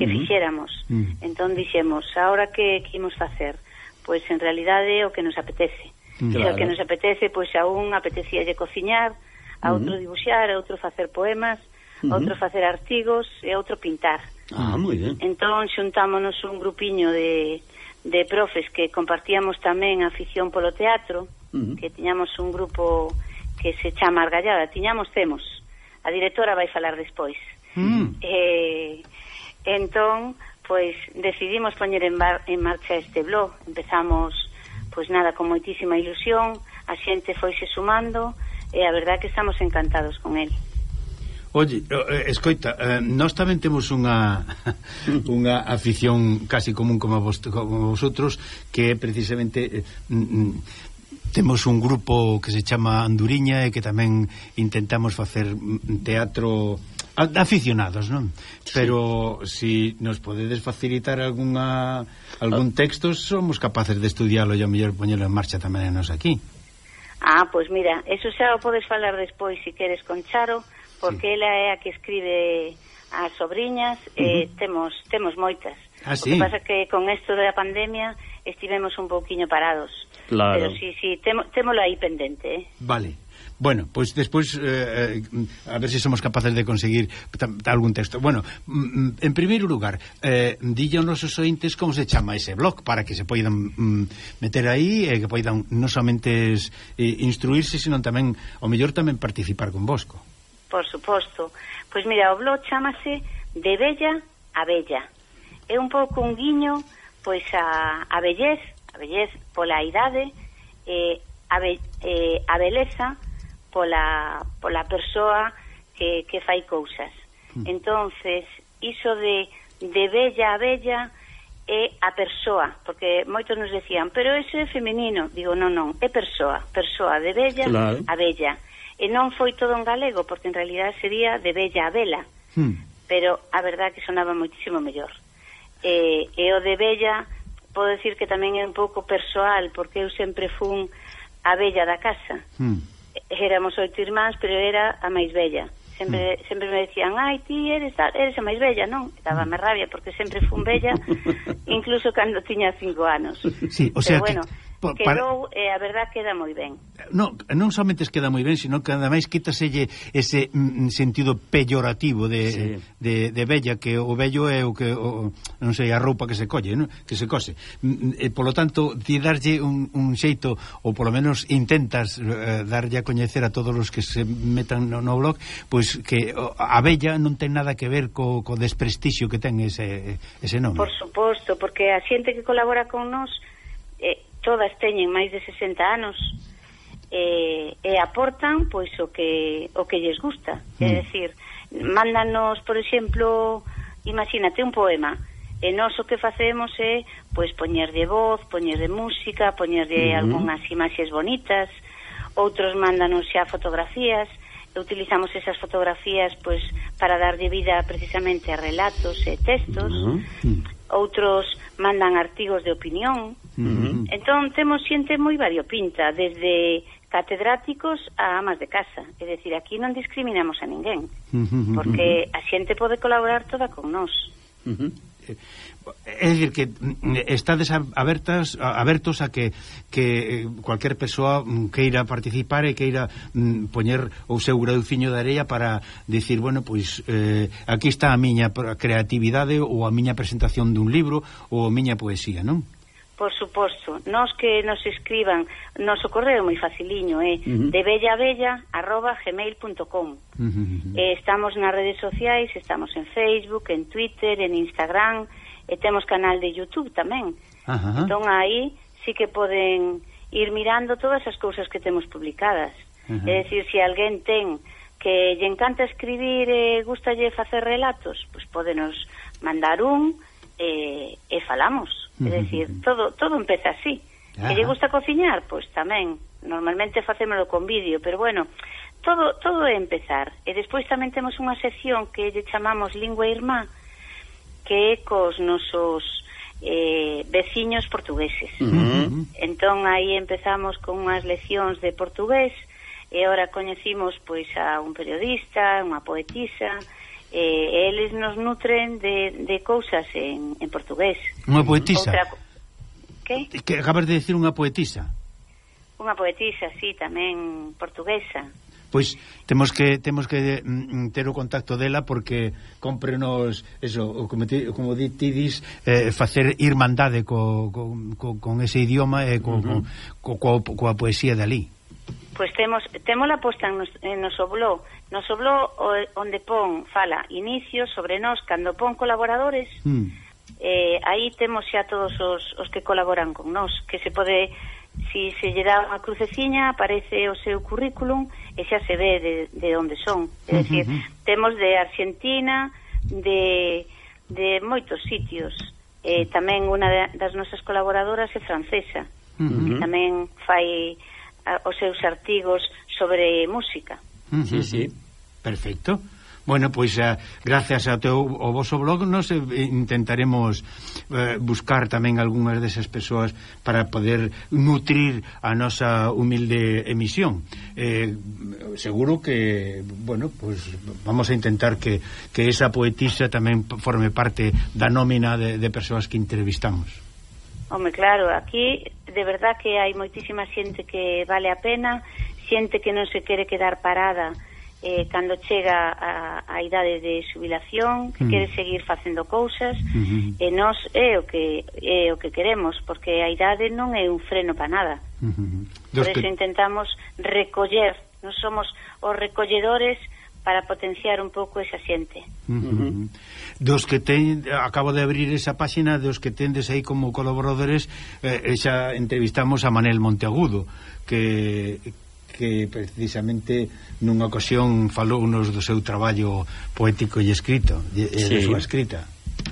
que uh -huh. fixéramos. Uh -huh. Entón dixemos, agora que, que imos facer? Pois en realidade o que nos apetece. Claro. E o que nos apetece, pois a un apetecíalle cociñar, a outro uh -huh. a outro facer poemas, uh -huh. a outro facer artigos e a outro pintar. Ah, moi ben. Entón xuntámonos un grupiño de, de profes que compartíamos tamén a afición polo teatro, uh -huh. que tiñamos un grupo que se chama Argallada, tiñamos temos. A directora vai falar despois. Mm. Eh, Entón, pois decidimos poñer en, bar, en marcha este blog. Empezamos pois nada con moitísima ilusión, a xente foise sumando e a verdad que estamos encantados con ele. Oye, eh, escoita, eh, nós tamén temos unha *laughs* unha afición casi común como vos, como vosotros que é precisamente eh, mm, temos un grupo que se chama Anduriña e que tamén intentamos facer mm, teatro Ah, aficionados, non? Pero se sí. si nos podedes facilitar algunha algún ah. texto, somos capaces de estudialo e a mellor poñelo en marcha tamén nos aquí. Ah, pois mira, eso xa o podes falar despois se si queres con Charo, porque sí. ela é a que escribe as sobrinhas, uh -huh. eh, temos temos moitas. Ah, sí. O que pasa que con isto da pandemia estivemos un pouquiño parados. Claro. Pero si, sí, si, sí, temo, témolo aí pendente, eh? Vale. Bueno, pois pues despois eh, eh, a ver se si somos capaces de conseguir algún texto. Bueno, mm, mm, en primeiro lugar, eh, dille aos nosos ointes como se chama ese blog para que se poidan mm, meter aí e que poidan non somente es, eh, instruirse, sino tamén o mellor tamén participar con vosco. Por suposto. Pois mira, o blog chamase De Bella a Bella. É un pouco un guiño pois a, a bellez, a bellez pola idade, eh, a, be, eh, a beleza, pola, pola persoa que, que fai cousas. Mm. Entonces, iso de, de bella a bella é a persoa, porque moitos nos decían, pero ese é femenino. Digo, non, non, é persoa, persoa de bella claro. a bella. E non foi todo en galego, porque en realidad sería de bella a vela. hmm. Pero a verdad que sonaba moitísimo mellor. E, e o de bella, podo decir que tamén é un pouco persoal, porque eu sempre fun a bella da casa. Hmm éramos oito irmáns, pero era a máis bella. Sempre, mm. sempre me decían, ai, ti eres a, eres a máis bella, non? E dábame rabia, porque sempre fun bella, *laughs* incluso cando tiña cinco anos. Sí, o sea pero, que, bueno, Pa, Quedou, para... eh, a verdad, queda moi ben. No, non somente queda moi ben, sino que ademais quitaselle ese mm, mm, sentido peyorativo de, sí. de, de vella, que o vello é o que, o, non sei, a roupa que se colle, non? que se cose. Mm, mm, e, polo tanto, ti darlle un, un xeito, ou polo menos intentas eh, darlle a coñecer a todos os que se metan no, no blog, pois que a vella non ten nada que ver co, co desprestixio que ten ese, ese nome. Por suposto, porque a xente que colabora con nós... Nos todas teñen máis de 60 anos e, e aportan pois o que o que lles gusta, mm. é dicir, mándanos, por exemplo, imagínate un poema e nós o que facemos é pois poñer de voz, poñer de música, poñerlle mm. Mm-hmm. algunhas imaxes bonitas, outros mándanos xa fotografías, e utilizamos esas fotografías pois para darlle vida precisamente a relatos e textos. Mm. Outros mandan artigos de opinión, Uh -huh. Entón, temos xente moi variopinta, desde catedráticos a amas de casa. É dicir, aquí non discriminamos a ninguén, porque a xente pode colaborar toda con nós. Uh eh, -huh. É dicir que mm, estades abertas abertos a que que eh, cualquier persoa mm, queira participar e queira mm, poñer o seu grauciño de areia para dicir, bueno, pois eh, aquí está a miña creatividade ou a miña presentación dun libro ou a miña poesía, non? Por suposto, nos que nos escriban, noso correo moi faciliño, é eh? uh -huh. debellaabella@gmail.com. Uh -huh. eh, estamos nas redes sociais, estamos en Facebook, en Twitter, en Instagram, e temos canal de YouTube tamén. Uh -huh. Entón aí sí que poden ir mirando todas as cousas que temos publicadas. Uh -huh. É dicir, se alguén ten que lle encanta escribir e gustalle facer relatos, pois pues, podenos mandar un e, e falamos. É dicir, todo, todo empeza así. Ajá. Que lle gusta cociñar? Pois tamén. Normalmente facémolo con vídeo, pero bueno, todo, todo é empezar. E despois tamén temos unha sección que lle chamamos Lingua Irmá, que é cos nosos eh, veciños portugueses. Uh -huh. Entón, aí empezamos con unhas leccións de portugués, e ora coñecimos pois a un periodista, unha poetisa, eh, eles nos nutren de, de cousas en, en portugués. Unha poetisa. Outra... Que? que acabas de decir unha poetisa. Unha poetisa, sí, tamén portuguesa. Pois temos que temos que mm, ter o contacto dela porque cómprenos eso, como ti, como di ti dis, eh, facer irmandade co, co, co, con ese idioma e co, uh -huh. co, co, co, coa poesía dali. Pois temos témola posta en, nos, en noso blog No blog onde pon fala inicio sobre nós cando pon colaboradores. Mm. Eh, aí temos xa todos os, os que colaboran con nós, que se pode si se lle dá unha cruceciña aparece o seu currículum e xa se ve de, de onde son. É uh -huh. dicir, hmm, hmm. temos de Argentina, de, de moitos sitios. Eh, tamén unha das nosas colaboradoras é francesa, uh -huh. que tamén fai a, os seus artigos sobre música. Uh -huh. Sí, sí. Perfecto. Bueno, pois a, gracias ao teu ao voso blog nos eh, intentaremos eh, buscar tamén algunhas desas persoas para poder nutrir a nosa humilde emisión. Eh, seguro que, bueno, pois vamos a intentar que, que esa poetisa tamén forme parte da nómina de, de persoas que entrevistamos. Home, claro, aquí de verdad que hai moitísima xente que vale a pena xente que non se quere quedar parada eh, cando chega a, a idade de xubilación, que mm. quere seguir facendo cousas, mm -hmm. e nós é o que é o que queremos, porque a idade non é un freno para nada. Mm -hmm. Por eso intentamos recoller, non somos os recolledores para potenciar un pouco esa xente. Uh -huh. Dos que ten acabo de abrir esa páxina dos que tendes aí como colaboradores, eh, esa entrevistamos a Manel Monteagudo, que que precisamente nunha ocasión falounos do seu traballo poético e escrito, e sí. da súa escrita.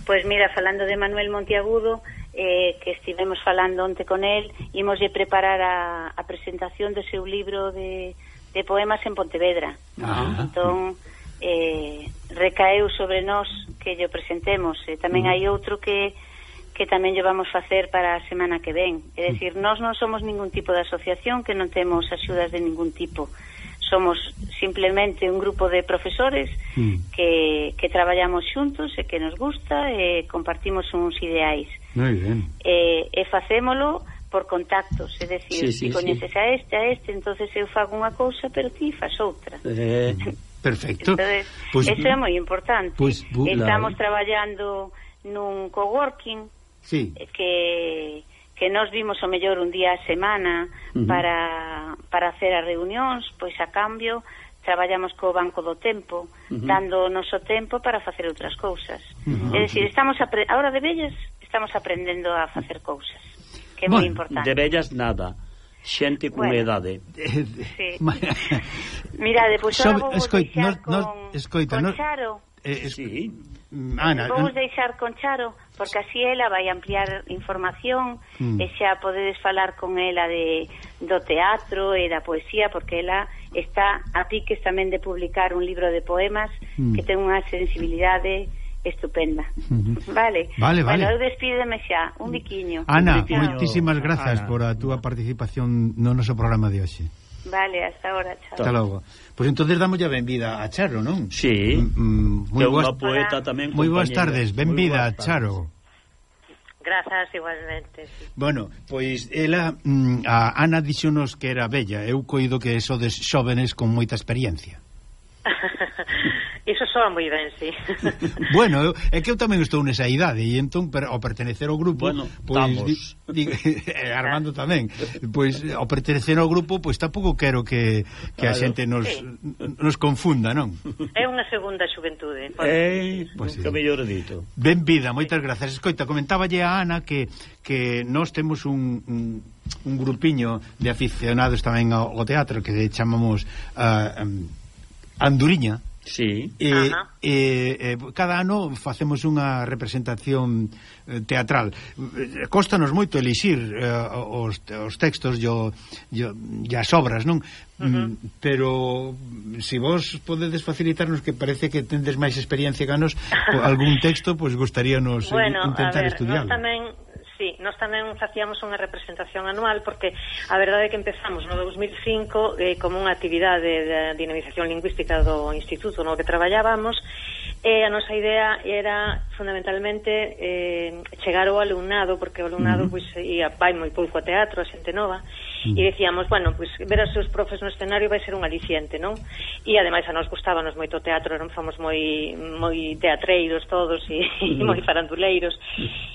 Pois mira, falando de Manuel Montiagudo, eh, que estivemos falando onte con el, imos de preparar a, a presentación do seu libro de, de poemas en Pontevedra. Ah. Entón, eh, recaeu sobre nós que lle presentemos. E tamén mm. hai outro que que tamén lle vamos facer para a semana que ven. É mm. dicir, nós non somos ningún tipo de asociación que non temos axudas de ningún tipo. Somos simplemente un grupo de profesores mm. que, que traballamos xuntos e que nos gusta e compartimos uns ideais. Moi ben. E, e facémolo por contactos, é dicir, sí, sí, si coñeces sí. a este, a este, entonces eu fago unha cousa, pero ti fas outra. Eh, perfecto. entonces, pues, eso é moi importante. Pois pues, Estamos la... traballando nun coworking, sí. que que nos vimos o mellor un día a semana uh -huh. para, para hacer as reunións, pois a cambio traballamos co Banco do Tempo, uh -huh. dando o noso tempo para facer outras cousas. Uh -huh. É dicir, estamos a, ahora de vellas estamos aprendendo a facer cousas, que é bueno, moi importante. De vellas nada. Xente con bueno, edade. Sí. *laughs* Mirade, pois pues, so, vou escoita, no, con, no, escoita, con no... Charo. Eh, es... sí. Mm, Ana, Vamos deixar con Charo porque así ela vai ampliar información mm. e xa podedes falar con ela de do teatro e da poesía porque ela está a piques tamén de publicar un libro de poemas mm. que ten unha sensibilidade estupenda. Mm -hmm. Vale. Vale, vale. Bueno, eu despídeme xa, un biquiño. Ana, moitísimas grazas Ana. por a túa participación no noso programa de hoxe. Vale, hasta ahora, chao. Hasta logo. Pois pues entonces damos ya benvida a Charo, non? Sí, mm, mm moi boas, poeta tamén Moi boas tardes, benvida, Charo. Grazas igualmente. Sí. Bueno, pois ela mm, a Ana dixonos que era bella, eu coido que sodes xóvenes con moita experiencia. *laughs* Iso soa moi ben, sí. *laughs* bueno, eu, é que eu tamén estou nesa idade e entón per, ao pertenecer ao grupo, bueno, pois di, di, *laughs* Armando tamén, pois ao pertenecer ao grupo, pois tampouco quero que, que claro. a xente nos sí. nos confunda, non? É unha segunda xuventude. É, pois pues, sí. mellor dito. Ben vida, moitas grazas. Escoita, comentáballe a Ana que que nós temos un, un un grupiño de aficionados tamén ao, ao teatro que chamamos uh, um, Anduriña Sí. E, e, e cada ano facemos unha representación eh, teatral. Costanos moito elixir eh, os, os textos e as obras, non? Uh -huh. Mm, pero se si vos podedes facilitarnos que parece que tendes máis experiencia que anos, algún texto, pois pues, gustaríanos eh, bueno, intentar estudiar. Bueno, tamén Sí, nós tamén facíamos unha representación anual porque a verdade é que empezamos no 2005 eh, como unha actividade de dinamización lingüística do instituto no que traballábamos E a nosa idea era fundamentalmente eh, chegar ao alumnado, porque o alumnado uh -huh. pois, ia, vai moi pouco a teatro, a xente nova, e decíamos, bueno, pois, ver os seus profes no escenario vai ser un aliciente, non? E ademais a nos gustábamos moito o teatro, non fomos moi, moi teatreiros todos e, *laughs* e moi faranduleiros,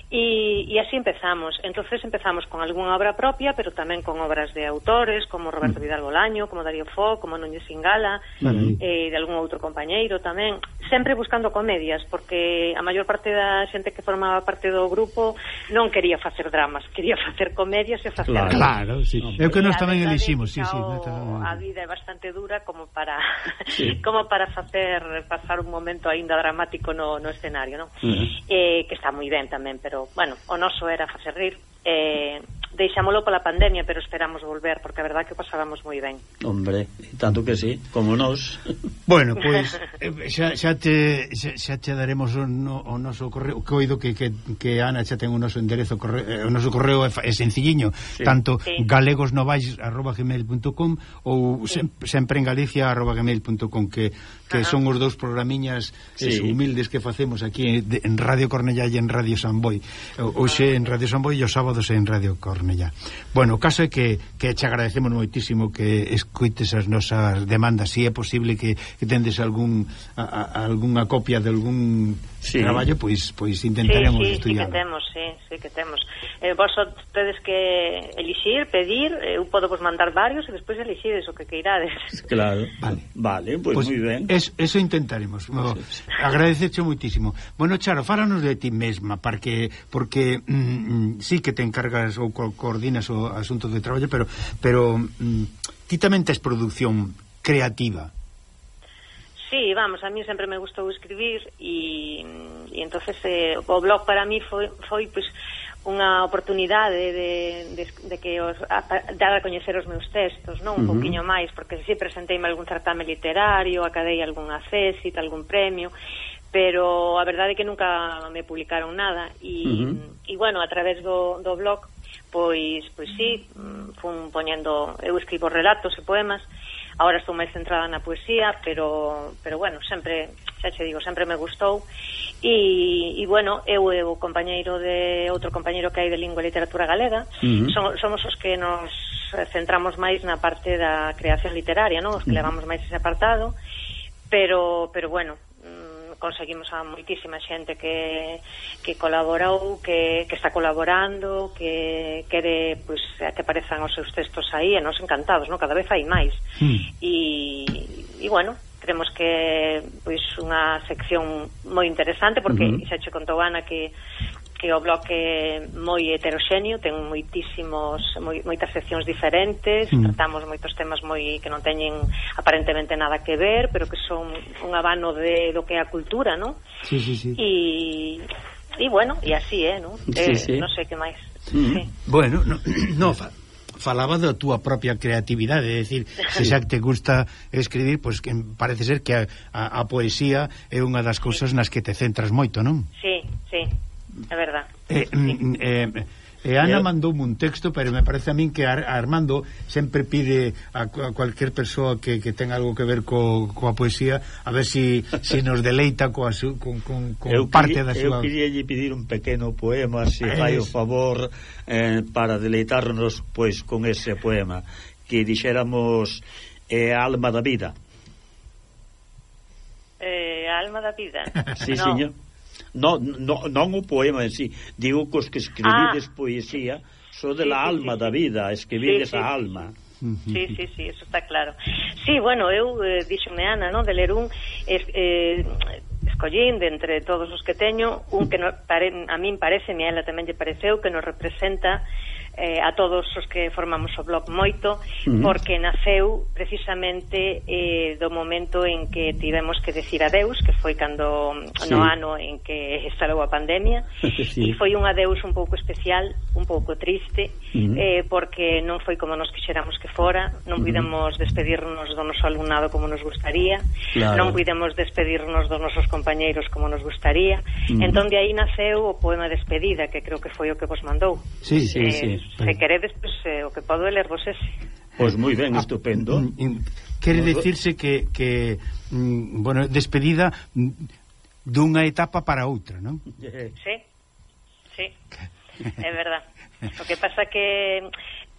e, e así empezamos. entonces empezamos con algunha obra propia, pero tamén con obras de autores, como Roberto Vidal Bolaño, como Darío Fo, como Núñez Singala, vale. eh, de algún outro compañeiro tamén, sempre buscando buscando comedias, porque a maior parte da xente que formaba parte do grupo non quería facer dramas, quería facer comedias e facer... Claro, claro sí. Eu que nos tamén eliximos, sí, sí. A vida é bastante dura como para sí. *laughs* como para facer pasar un momento aínda dramático no, no escenario, non? Uh -huh. eh, que está moi ben tamén, pero, bueno, o noso era facer rir, eh, deixámolo pola pandemia, pero esperamos volver, porque a verdad que pasábamos moi ben. Hombre, tanto que sí, como nós. Bueno, pois, pues, *laughs* eh, xa, xa, te, xa, xa te daremos o, no, o noso correo, coido que, que, que Ana xa ten o noso enderezo, correo, eh, o noso correo é, é sencilliño, sí. tanto sí. galegosnovais.gmail.com ou sí. sempre en galicia.gmail.com que que son os dous programiñas sí. humildes que facemos aquí de, en Radio Cornellá e en Radio Samboy hoxe en Radio Samboy e os sábados en Radio Cornellá. Bueno, o caso é que, que che agradecemos moitísimo que escuites as nosas demandas. Si é posible que, que tendes algún a, a, algunha copia de algún sí. traballo, pois pois intentaremos sí, sí, estudiar. Sí, que temos, sí, sí que temos. Eh, vos só tedes que elixir, pedir, eh, eu podo vos mandar varios e despois elixides o que queirades. Claro. Vale, vale pois pues, pues, moi ben. Es, eso intentaremos. No, sí. Agradecerche moitísimo. Bueno, Charo, fáranos de ti mesma, porque porque mm, sí que te encargas ou co coordinas o asunto de traballo, pero pero mm, ti tamén tes producción creativa. Sí, vamos, a mí sempre me gustou escribir e, e entonces eh, o blog para mí foi, foi pues, unha oportunidade de, de, de que os, a, dar a coñecer os meus textos, non? Un uh -huh. poquinho máis, porque si presenteime algún certame literario, acadei algún acésit, algún premio, pero a verdade é que nunca me publicaron nada e, uh -huh. e bueno, a través do, do blog pois, pois sí, fun poñendo eu escribo relatos e poemas Ahora estou máis centrada na poesía, pero, pero bueno, sempre, xa che digo, sempre me gustou. E, e bueno, eu e o compañeiro de outro compañeiro que hai de lingua e literatura galega, uh -huh. son, somos os que nos centramos máis na parte da creación literaria, non? Os que levamos máis ese apartado, pero pero bueno, conseguimos a moitísima xente que, que colaborou, que, que está colaborando, que quere pois, que aparezan os seus textos aí, e nos encantados, non? cada vez hai máis. Mm. E, e bueno, creemos que pois unha sección moi interesante porque uh -huh. xa che contou Ana que que o bloque moi heteroxéneo, ten moitísimos moi, moitas seccións diferentes, mm. tratamos moitos temas moi que non teñen aparentemente nada que ver, pero que son un abano de do que é a cultura, non? Sí, sí, sí. E e bueno, e así é, eh, non? Sí, eh, sí. non sei que máis. Mm. Sí. Bueno, no, *clears throat* no fa falaba da túa propia creatividade, é dicir, se *laughs* xa te gusta escribir, pois pues, que parece ser que a, a, a poesía é unha das cousas nas que te centras moito, non? Sí, sí. É verdade. Eh, mm, eh, eh, E Ana eh. mandoume un texto, pero me parece a min que Ar Armando sempre pide a, a cualquier persoa que, que ten algo que ver co, coa poesía a ver si, si nos deleita coa su, con, con, con eu parte quería, da súa... Eu quería lle pedir un pequeno poema, se si fai o favor, eh, para deleitarnos pois con ese poema, que dixéramos eh, Alma da Vida. Eh, alma da Vida? sí, no. señor. No, no, non o poema en sí, digo cos que escribides ah. poesía, so de sí, la sí, alma sí, da vida, escribides sí, sí. a alma. Sí, sí, sí, eso está claro. Sí, bueno, eu eh, díxome Ana, no, de ler un es, eh, escollín de entre todos os que teño un que no, pare, a min parece, a ela tamén lle pareceu que nos representa eh, a todos os que formamos o blog moito, porque naceu precisamente eh, do momento en que tivemos que decir adeus, que foi cando sí. no ano en que estalou a pandemia, *laughs* sí. e foi un adeus un pouco especial, un pouco triste, uh -huh. eh, porque non foi como nos quixéramos que fora, non pudemos uh -huh. despedirnos do noso alumnado como nos gustaría, claro. non pudemos despedirnos dos nosos compañeiros como nos gustaría, uh -huh. entón de aí naceu o poema despedida, que creo que foi o que vos mandou. Sí, sí, eh, sí se queredes, pues, eh, o que podo lervos ese. Pois moi ben, ah, estupendo. Mm, mm, quere pois decirse que, que mm, bueno, despedida mm, dunha etapa para outra, non? Sí, sí, é verdad. O que pasa que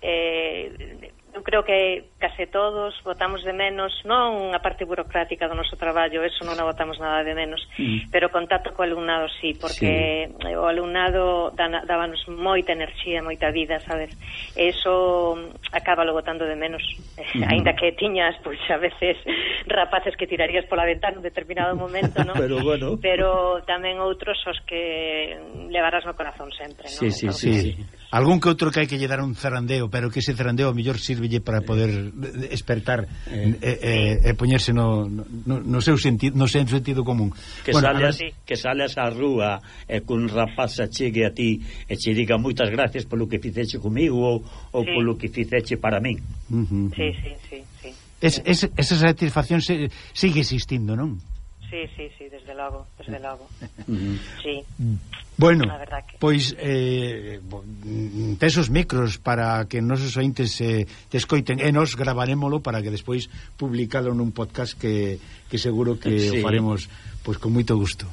eh, eu creo que case todos votamos de menos, non a parte burocrática do noso traballo, eso non a votamos nada de menos, mm. pero contacto co alumnado sí, porque sí. o alumnado dábanos moita enerxía, moita vida, sabes? Eso acaba lo votando de menos, *laughs* mm. aínda que tiñas pois a veces rapaces que tirarías pola ventana en determinado momento, non? *laughs* pero bueno. Pero tamén outros os que levarás no corazón sempre, non? Sí, sí, Entonces, sí. sí. Algún que outro que hai que lle dar un zarandeo, pero que ese zarandeo a mellor sirvelle para eh. poder despertar eh. eh, eh, eh, e poñerse no, no, no seu sentido, no seu sentido común. Que bueno, sales, ahora... que sales á rúa e cun rapaz chegue a ti e che diga moitas gracias polo que fixeche comigo ou, ou sí. polo que fixeche para min. Uh -huh. Sí, sí, sí, sí. Es, es, esa satisfacción se, sigue existindo, non? Sí, sí, sí, desde logo, desde logo. Uh -huh. Sí. Mm. Bueno, que... pois eh, mm, tes os micros para que nosos ointes eh, te escoiten e nos gravarémolo para que despois publicalo nun podcast que, que seguro que sí. o faremos pois con moito gusto.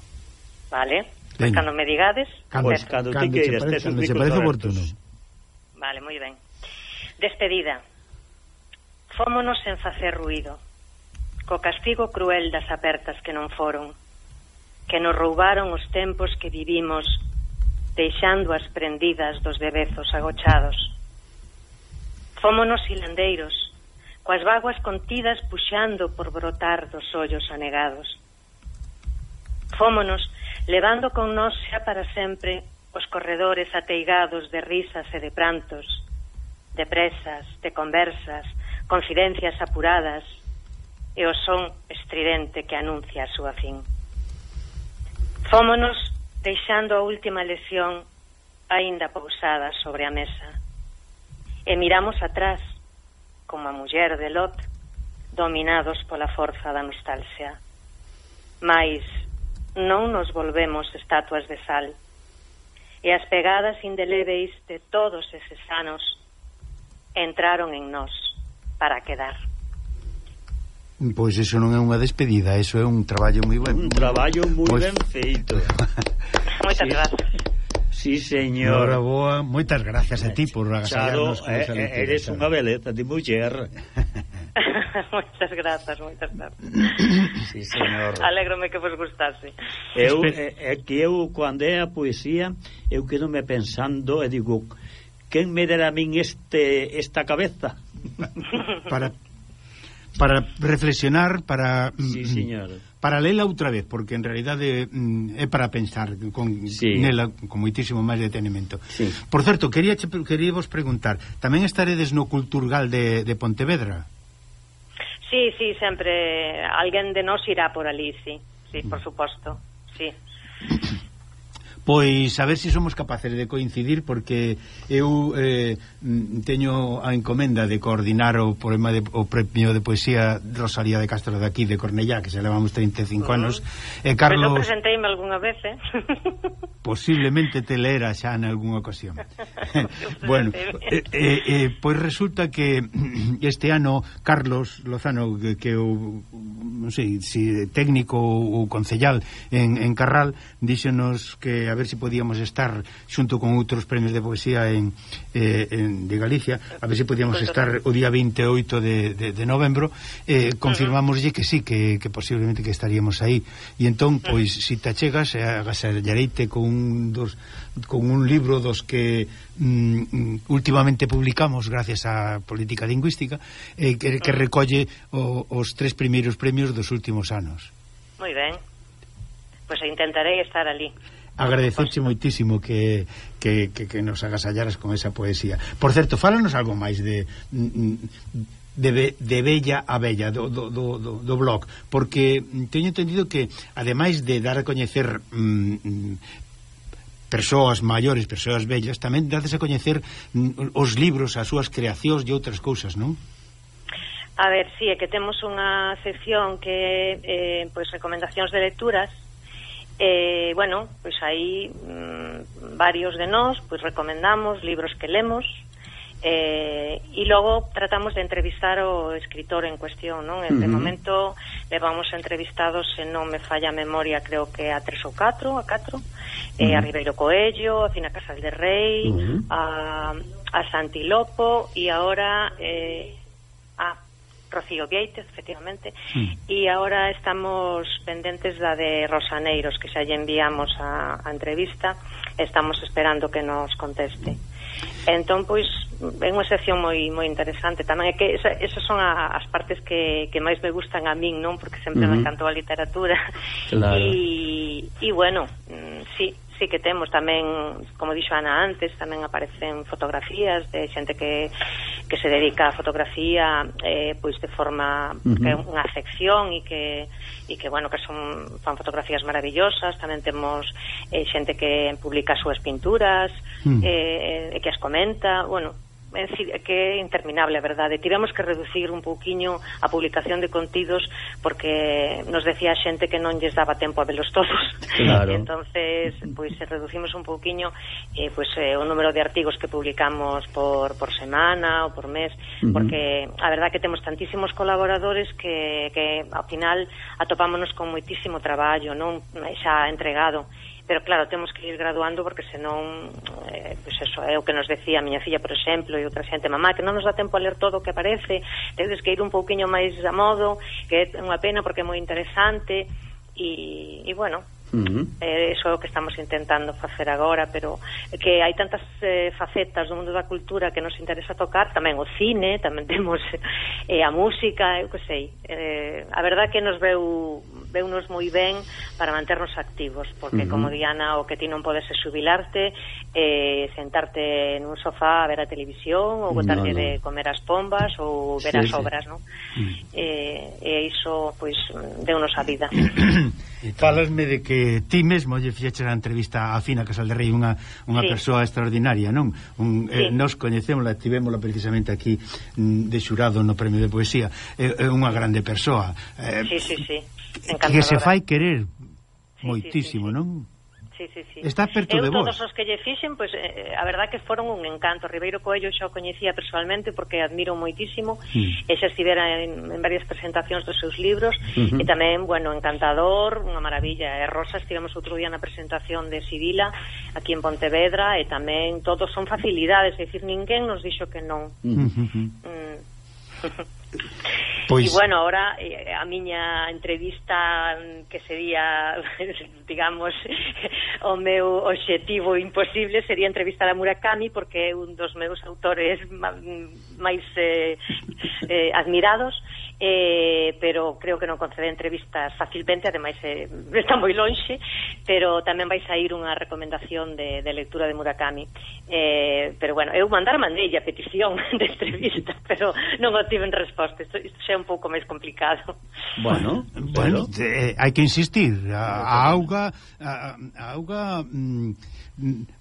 Vale, pois ben. cando me digades, cando, pues, cando, cando, te queiras, parece, cando se parece oportuno. Vale, moi ben. Despedida. Fómonos en facer ruido. Co castigo cruel das apertas que non foron que nos roubaron os tempos que vivimos deixando as prendidas dos bebezos agochados. Fómonos hilandeiros, coas vaguas contidas puxando por brotar dos ollos anegados. Fómonos levando con nós xa para sempre os corredores ateigados de risas e de prantos, de presas, de conversas, confidencias apuradas e o son estridente que anuncia a súa fin. Fómonos deixando a última lesión aínda pousada sobre a mesa. E miramos atrás, como a muller de Lot, dominados pola forza da nostalgia. Mais non nos volvemos estatuas de sal. E as pegadas indelebeis de todos eses anos entraron en nós para quedar. Pois iso non é unha despedida, iso é un traballo moi ben. Un traballo moi, moi ben feito. *laughs* Moitas sí. grazas. Sí, señor. Nora boa, moitas grazas a ti por agasallarnos. Charo, eh, eh eres unha beleza de muller. *laughs* moitas grazas, moitas grazas. *coughs* sí, señor. Alégrome que vos gustase. Eu, é, eh, é que eu, cando é a poesía, eu quedo me pensando e digo, quen me dera a min este, esta cabeza? *laughs* Para para reflexionar, para mm, sí, mm, señor. para lela outra vez, porque en realidade mm, é para pensar con sí. nela con moitísimo máis detenimento. Sí. Por certo, quería queríavos preguntar, tamén estaredes no Culturgal de, de Pontevedra? Sí, sí, sempre alguén de nós irá por ali, sí. Sí, por mm. suposto. Sí. *coughs* Pois a ver se si somos capaces de coincidir porque eu eh, teño a encomenda de coordinar o poema de, o premio de poesía Rosalía de Castro de aquí de Cornellá que se levamos 35 uh -huh. anos e eh, Carlos Pero presenteime algunha vez, eh? *laughs* Posiblemente te lera xa en algunha ocasión. *laughs* *laughs* bueno, eh, eh, eh, pois resulta que *clears throat* este ano Carlos Lozano que, que o non sei, si técnico ou concellal en, en Carral díxenos que a ver se si podíamos estar xunto con outros premios de poesía en, eh, en de Galicia, a ver se si podíamos estar o día 28 de, de, de novembro, eh, confirmámoslle que sí, que, que posiblemente que estaríamos aí. E entón, pois, se si te achegas, eh, e agasallareite con un dos con un libro dos que mm, últimamente publicamos gracias á política lingüística eh, que, que recolle o, os tres primeiros premios dos últimos anos. Moi ben. Pois pues intentarei estar ali agradecerche moitísimo que, que, que, que nos agasallaras con esa poesía. Por certo, fálanos algo máis de de, be, de Bella a Bella do, do, do, do blog, porque teño entendido que, ademais de dar a coñecer mm, persoas maiores, persoas bellas, tamén dades a coñecer mm, os libros, as súas creacións e outras cousas, non? A ver, sí, é que temos unha sección que eh, pois recomendacións de lecturas Eh, bueno, pois pues aí mmm, varios de nós pois pues recomendamos libros que lemos eh, e logo tratamos de entrevistar o escritor en cuestión, non? En uh -huh. De momento levamos entrevistados, se non me falla a memoria, creo que a tres ou catro, a catro, uh -huh. eh, a Ribeiro Coello, a Fina Casal de Rei, uh -huh. a, a Santi Lopo e agora eh, a Rocío Vieites, efectivamente, mm. sí. e agora estamos pendentes da de Rosaneiros, que xa lle enviamos a, a entrevista, estamos esperando que nos conteste. Entón, pois, é unha sección moi moi interesante tamén, é que esa, esas son a, as partes que, que máis me gustan a min, non? Porque sempre uh -huh. me encantou a literatura. Claro. E, e bueno, mm, sí, sí que temos tamén, como dixo Ana antes, tamén aparecen fotografías de xente que, que se dedica a fotografía eh, pois de forma uh -huh. que é unha afección e que e que bueno, que son fan fotografías maravillosas, tamén temos eh, xente que publica as súas pinturas, uh -huh. eh, e que as comenta, bueno, é dicir, que é interminable, a verdade. Tivemos que reducir un pouquiño a publicación de contidos porque nos decía a xente que non lles daba tempo a velos todos. Claro. *laughs* entonces, pois pues, reducimos un pouquiño eh, pues, eh, o número de artigos que publicamos por, por semana ou por mes, uh -huh. porque a verdade que temos tantísimos colaboradores que, que ao final atopámonos con moitísimo traballo, non xa entregado pero claro, temos que ir graduando porque senón eh, pues eso é o que nos decía a miña filla, por exemplo, e outra xente, mamá, que non nos dá tempo a ler todo o que aparece, tedes que ir un pouquiño máis a modo, que é unha pena porque é moi interesante e, e bueno, Uh -huh. eh, eso é o que estamos intentando facer agora pero que hai tantas eh, facetas do mundo da cultura que nos interesa tocar tamén o cine, tamén temos eh, a música, eu que sei eh, a verdad que nos veu veunos moi ben para manternos activos, porque uh -huh. como Diana, o que ti non podes é xubilarte, eh, sentarte nun sofá a ver a televisión, ou botarlle no, no. de comer as pombas, ou ver sí, as obras, non? Eh, e iso, pois, deunos a vida. *coughs* Eh, falasme de que ti mesmo lle fixeches a entrevista a Fina Casal de Rei, unha, unha sí. persoa extraordinaria, non? Un, eh, sí. eh, nos coñecémola, tivémola precisamente aquí mm, de xurado no Premio de Poesía. É eh, eh, unha grande persoa. Eh, sí, sí, sí que se fai querer sí, moitísimo, sí, sí, sí. non? Sí, sí, sí. Está perto Eu, de vos. todos os que lle fixen, pois, pues, eh, a verdad que foron un encanto. Ribeiro Coello xa o coñecía personalmente porque admiro moitísimo mm. e xa estivera en, en varias presentacións dos seus libros uh -huh. e tamén, bueno, encantador, unha maravilla. E Rosa estivemos outro día na presentación de Sibila aquí en Pontevedra e tamén todos son facilidades, é dicir, ninguén nos dixo que non. Uh -huh. mm. *laughs* Pois... E, bueno, ahora eh, a miña entrevista mm, que sería, *laughs* digamos, *laughs* o meu obxectivo imposible sería entrevistar a Murakami porque é un dos meus autores máis eh, eh, admirados eh, pero creo que non concede entrevistas facilmente, ademais eh, *laughs* está moi lonxe, pero tamén vai sair unha recomendación de, de lectura de Murakami. Eh, pero bueno, eu mandar mandei a petición *laughs* de entrevista, pero non obtiven resposta. Isto, isto xa é un pouco máis complicado. Bueno, bueno, bueno. Eh, hai que insistir. A, a auga, a, a auga mm,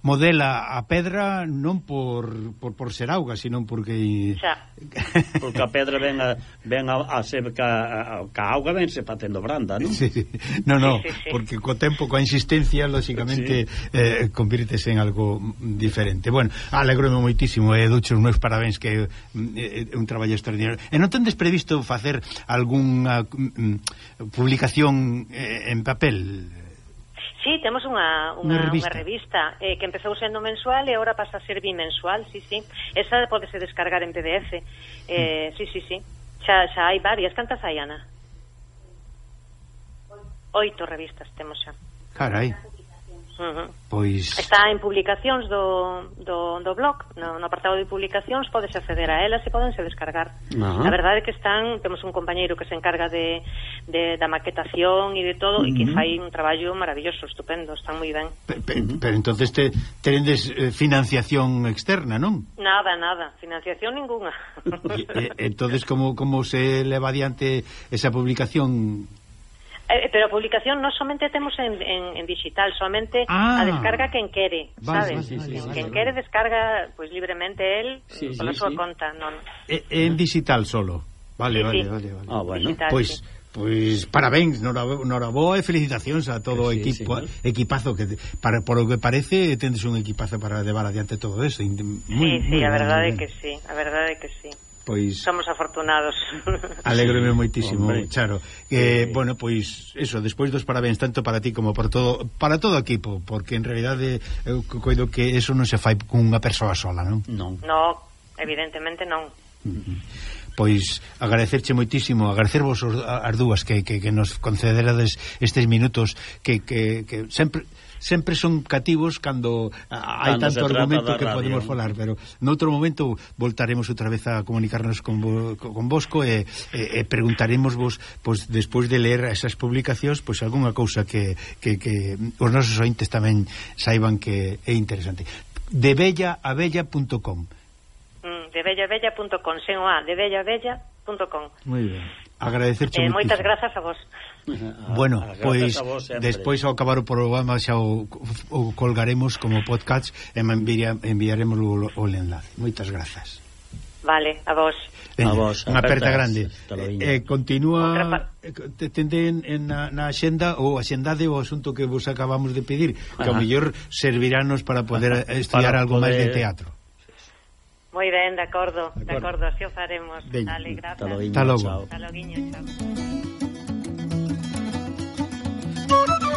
modela a pedra non por, por, por ser auga, sino porque... Xa. *laughs* porque a pedra ven a, ven a, a ser ca, a, ca auga vense patendo branda, non? Sí, sí. No, no, sí, sí, sí. porque co tempo, coa insistencia, lóxicamente, sí. eh, convírtese en algo diferente. Bueno, alegrome moitísimo, e eh, ducho os meus parabéns, que eh, é eh, un traballo extraordinario. E non tendes previsto facer algunha mm, publicación eh, en papel, Sí, temos unha, unha, unha revista, unha revista eh, que empezou sendo mensual e agora pasa a ser bimensual, sí, sí. Esa podese descargar en PDF. Eh, mm. sí, sí, sí. Xa, xa hai varias. Cantas hai, Ana? Oito revistas temos xa. Carai. Uh -huh. Pois... Está en publicacións do, do, do blog, no, no apartado de publicacións podes acceder a elas e podense descargar. Ajá. A verdade é que están, temos un compañeiro que se encarga de, de da maquetación e de todo, uh -huh. e que fai un traballo maravilloso, estupendo, están moi ben. Pero, pero, pero entonces te, terendes eh, financiación externa, non? Nada, nada, financiación ninguna. e, entonces, como, como se leva adiante esa publicación Eh, pero a publicación non somente temos en, en, en digital, somente ah. a descarga quen quere, vale, sabes? Vale, sí, sí, quen, vale, quen quere descarga pois pues, libremente el sí, pola sí, súa sí. conta, non. E, en digital solo. Vale, sí, vale, sí. vale, vale. Ah, bueno. Digital, pois pues, sí. Pois parabéns, noraboa e felicitacións a todo o sí, equipo, equipazo que para por o que parece tendes un equipazo para levar adiante todo eso. Muy, sí, sí, muy a verdade que sí, a verdade que sí. Pois somos afortunados. *laughs* Alégrome moitísimo, Hombre. Charo. Eh, sí. bueno, pois eso, despois dos parabéns tanto para ti como para todo para todo o equipo, porque en realidade eu coido que eso non se fai cunha persoa sola, non? Non. No, evidentemente non. Uh -huh pois agradecerche moitísimo, agradecervos as dúas que, que, que nos concederades estes minutos que, que, que sempre sempre son cativos cando hai cando tanto argumento que radio. podemos falar, pero noutro momento voltaremos outra vez a comunicarnos con, vo, con Bosco e, e, e preguntaremos vos pois, despois de ler esas publicacións pois algunha cousa que, que, que os nosos ointes tamén saiban que é interesante. debellaabella.com mm, debellaabella.com sen o a debellaabella.com Moi ben. Agradecerche eh, moitas grazas a vos. Bueno, a pois despois ao acabar o programa xa o, o colgaremos como podcast e enviar, enviaremos o, o enlace. Moitas grazas. Vale, a vos. A vos. Unha aperta grande. Eh, eh, continúa eh, tende en na, na axenda ou axendade o asunto que vos acabamos de pedir, Ajá. que ao mellor servirános para poder eh, *laughs* estudiar para algo poder... máis de teatro. Moi ben, de acordo, de acordo, así o faremos. Ben. Dale, grazas. Hasta logo. Hasta logo, chao. Thank you.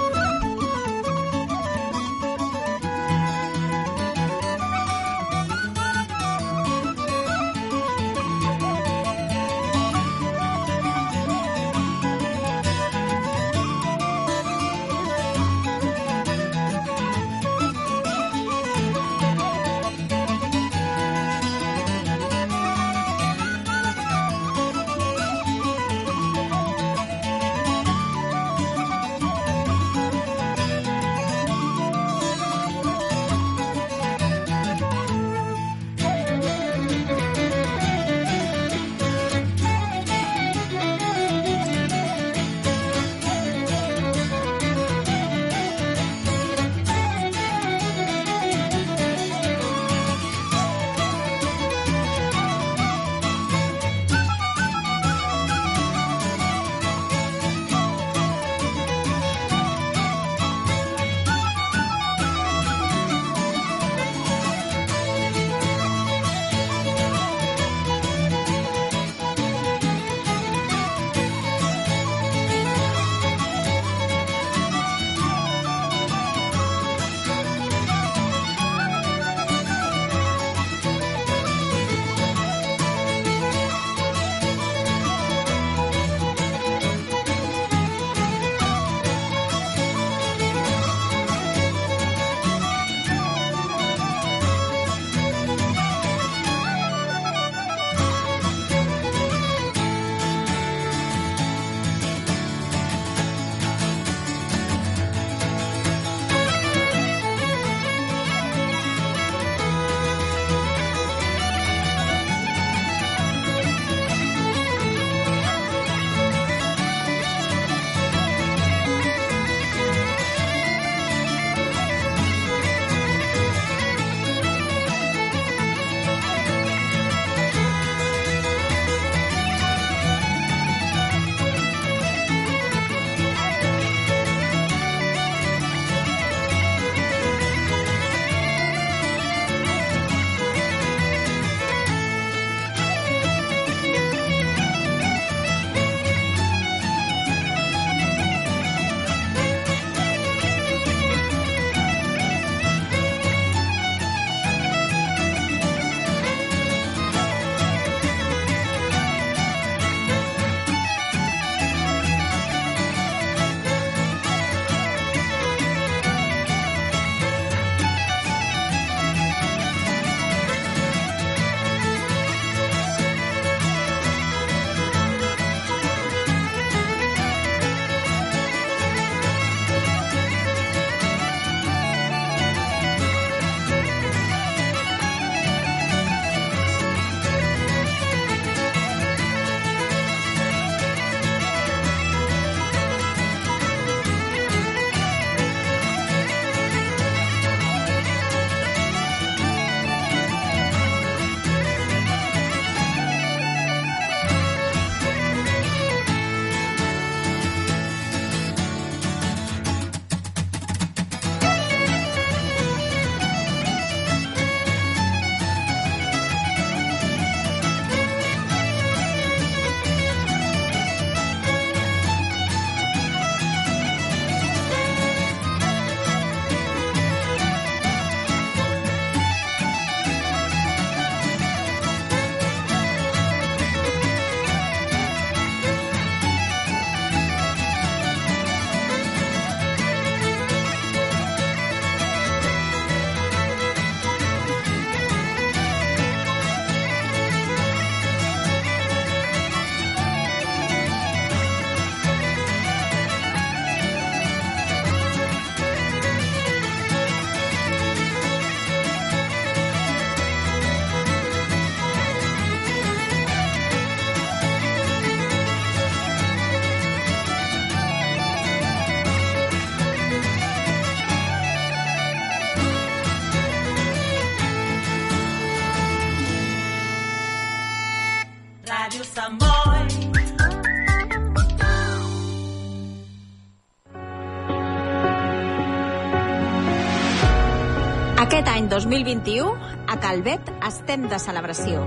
2021, a Calvet estem de celebració.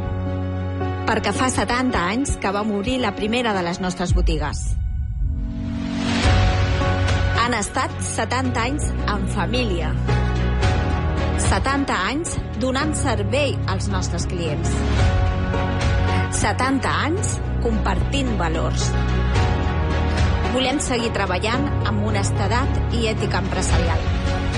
Perquè fa 70 anys que va morir la primera de les nostres botigues. Han estat 70 anys en família. 70 anys donant servei als nostres clients. 70 anys compartint valors. Volem seguir treballant amb honestedat i ètica empresarial,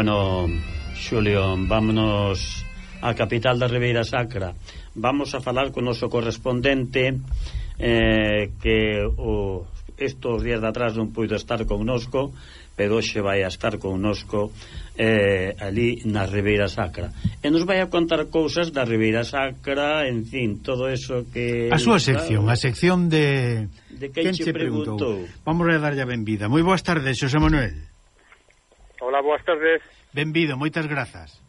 Bueno, Xulio, vámonos á capital da Ribeira Sacra. Vamos a falar con o noso correspondente eh, que o, estos días de atrás non puido estar connosco, pero hoxe vai a estar connosco eh, ali na Ribeira Sacra. E nos vai a contar cousas da Ribeira Sacra, en fin, todo eso que... A súa sección, a sección de... De quen, quen che preguntou. preguntou. Vamos a darlle a benvida. Moi boas tardes, Xosé Manuel. Hola, boas tardes. Benvido, moitas grazas.